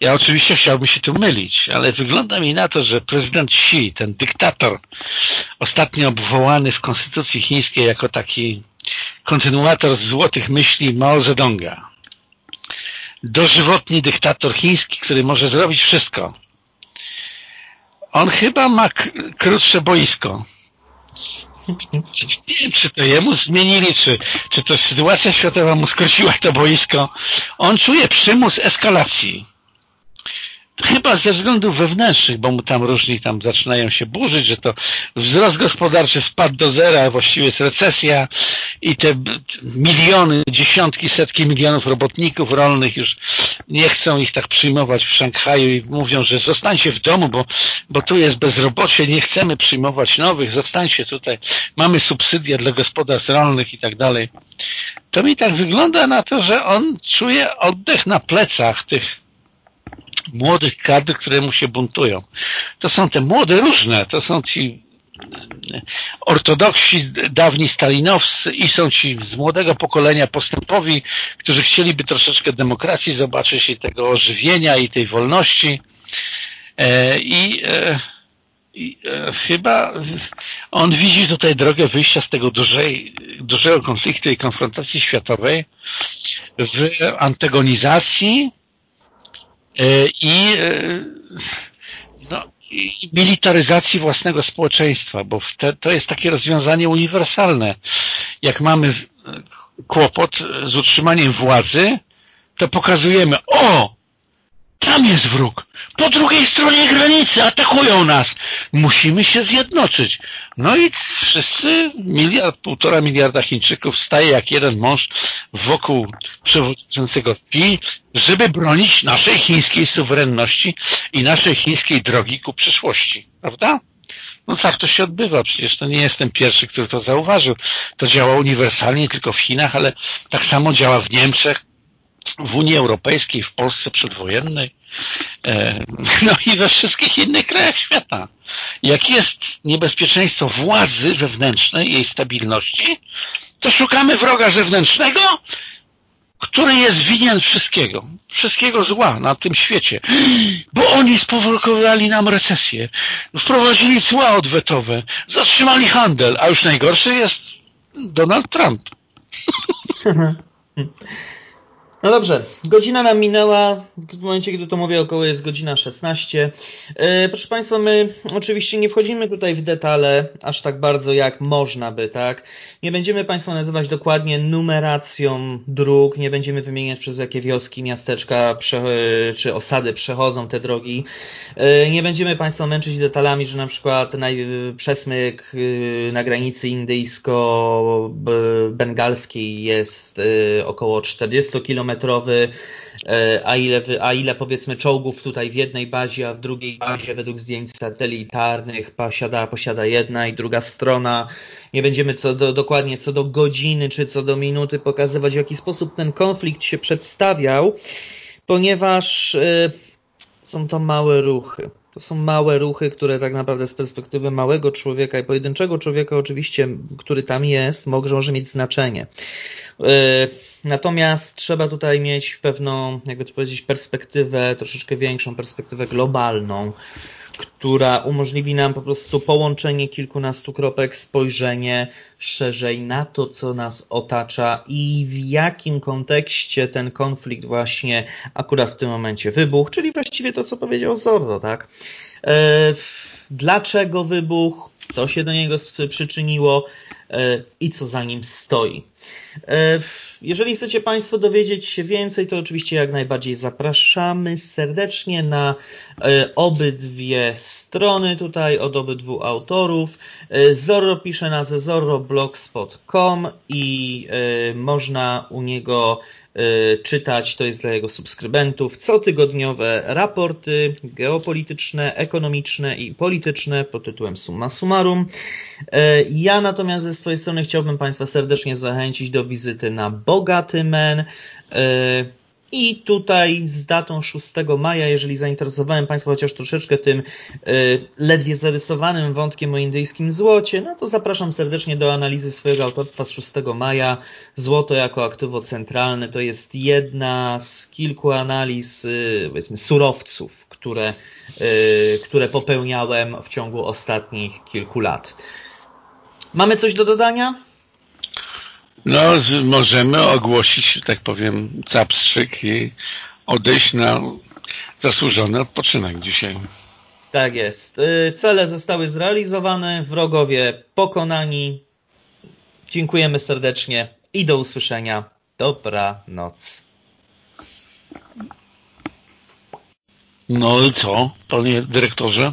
ja oczywiście chciałbym się tu mylić, ale wygląda mi na to, że prezydent Xi, ten dyktator, ostatnio obwołany w konstytucji chińskiej jako taki kontynuator złotych myśli Mao Zedonga, dożywotni dyktator chiński, który może zrobić wszystko. On chyba ma krótsze boisko. Nie wiem, czy to jemu zmienili, czy, czy to sytuacja światowa mu skróciła to boisko. On czuje przymus eskalacji chyba ze względów wewnętrznych, bo mu tam różni tam zaczynają się burzyć, że to wzrost gospodarczy spadł do zera, właściwie jest recesja i te miliony, dziesiątki, setki milionów robotników rolnych już nie chcą ich tak przyjmować w Szanghaju i mówią, że zostańcie w domu, bo, bo tu jest bezrobocie, nie chcemy przyjmować nowych, zostańcie tutaj, mamy subsydia dla gospodarstw rolnych i tak dalej. To mi tak wygląda na to, że on czuje oddech na plecach tych młodych kadr, które mu się buntują. To są te młode różne, to są ci ortodoksi, dawni stalinowscy i są ci z młodego pokolenia postępowi, którzy chcieliby troszeczkę demokracji zobaczyć i tego ożywienia i tej wolności. E, I, e, i e, chyba on widzi tutaj drogę wyjścia z tego dużej, dużego konfliktu i konfrontacji światowej w antagonizacji i, e, no, i militaryzacji własnego społeczeństwa, bo te, to jest takie rozwiązanie uniwersalne. Jak mamy kłopot z utrzymaniem władzy, to pokazujemy, o, tam jest wróg. Po drugiej stronie granicy atakują nas. Musimy się zjednoczyć. No i wszyscy, miliard, półtora miliarda Chińczyków staje jak jeden mąż wokół przewodniczącego Xi, żeby bronić naszej chińskiej suwerenności i naszej chińskiej drogi ku przyszłości. Prawda? No tak to się odbywa. Przecież to nie jestem pierwszy, który to zauważył. To działa uniwersalnie tylko w Chinach, ale tak samo działa w Niemczech, w Unii Europejskiej, w Polsce przedwojennej, e, no i we wszystkich innych krajach świata. Jak jest niebezpieczeństwo władzy wewnętrznej, jej stabilności, to szukamy wroga zewnętrznego, który jest winien wszystkiego, wszystkiego zła na tym świecie, bo oni sprowokowali nam recesję, wprowadzili cła odwetowe, zatrzymali handel, a już najgorszy jest Donald Trump. [laughs] No dobrze, godzina nam minęła, w momencie, kiedy to mówię, około jest godzina 16. E, proszę Państwa, my oczywiście nie wchodzimy tutaj w detale aż tak bardzo, jak można by, tak? Nie będziemy Państwa nazywać dokładnie numeracją dróg, nie będziemy wymieniać przez jakie wioski, miasteczka czy osady przechodzą te drogi. E, nie będziemy Państwa męczyć detalami, że na przykład przesmyk y, na granicy indyjsko-bengalskiej jest y, około 40 kilometrowy, e, a ile, a ile powiedzmy czołgów tutaj w jednej bazie, a w drugiej bazie według zdjęć satelitarnych posiada, posiada jedna i druga strona. Nie będziemy co do, dokładnie co do godziny czy co do minuty pokazywać, w jaki sposób ten konflikt się przedstawiał, ponieważ y, są to małe ruchy. To są małe ruchy, które tak naprawdę z perspektywy małego człowieka i pojedynczego człowieka oczywiście, który tam jest, może mieć znaczenie. Natomiast trzeba tutaj mieć pewną, jakby to powiedzieć, perspektywę, troszeczkę większą perspektywę globalną, która umożliwi nam po prostu połączenie kilkunastu kropek, spojrzenie szerzej na to, co nas otacza i w jakim kontekście ten konflikt właśnie akurat w tym momencie wybuchł, czyli właściwie to, co powiedział Zorro, tak? E, dlaczego wybuchł, co się do niego przyczyniło i co za nim stoi. E, jeżeli chcecie Państwo dowiedzieć się więcej, to oczywiście jak najbardziej zapraszamy serdecznie na e, obydwie strony tutaj od obydwu autorów. E, Zorro pisze na zezorroblogspot.com i można u niego czytać, to jest dla jego subskrybentów, cotygodniowe raporty geopolityczne, ekonomiczne i polityczne pod tytułem Summa Summarum. Ja natomiast ze swojej strony chciałbym Państwa serdecznie zachęcić do wizyty na Bogaty Men. I tutaj z datą 6 maja, jeżeli zainteresowałem Państwa chociaż troszeczkę tym y, ledwie zarysowanym wątkiem o indyjskim złocie, no to zapraszam serdecznie do analizy swojego autorstwa z 6 maja. Złoto jako aktywo centralne to jest jedna z kilku analiz, y, powiedzmy, surowców, które, y, które popełniałem w ciągu ostatnich kilku lat. Mamy coś do dodania? No, możemy ogłosić, że tak powiem, capstrzyk i odejść na zasłużony odpoczynek dzisiaj. Tak jest. Y, cele zostały zrealizowane, wrogowie pokonani. Dziękujemy serdecznie i do usłyszenia. Dobranoc. No i co, panie dyrektorze?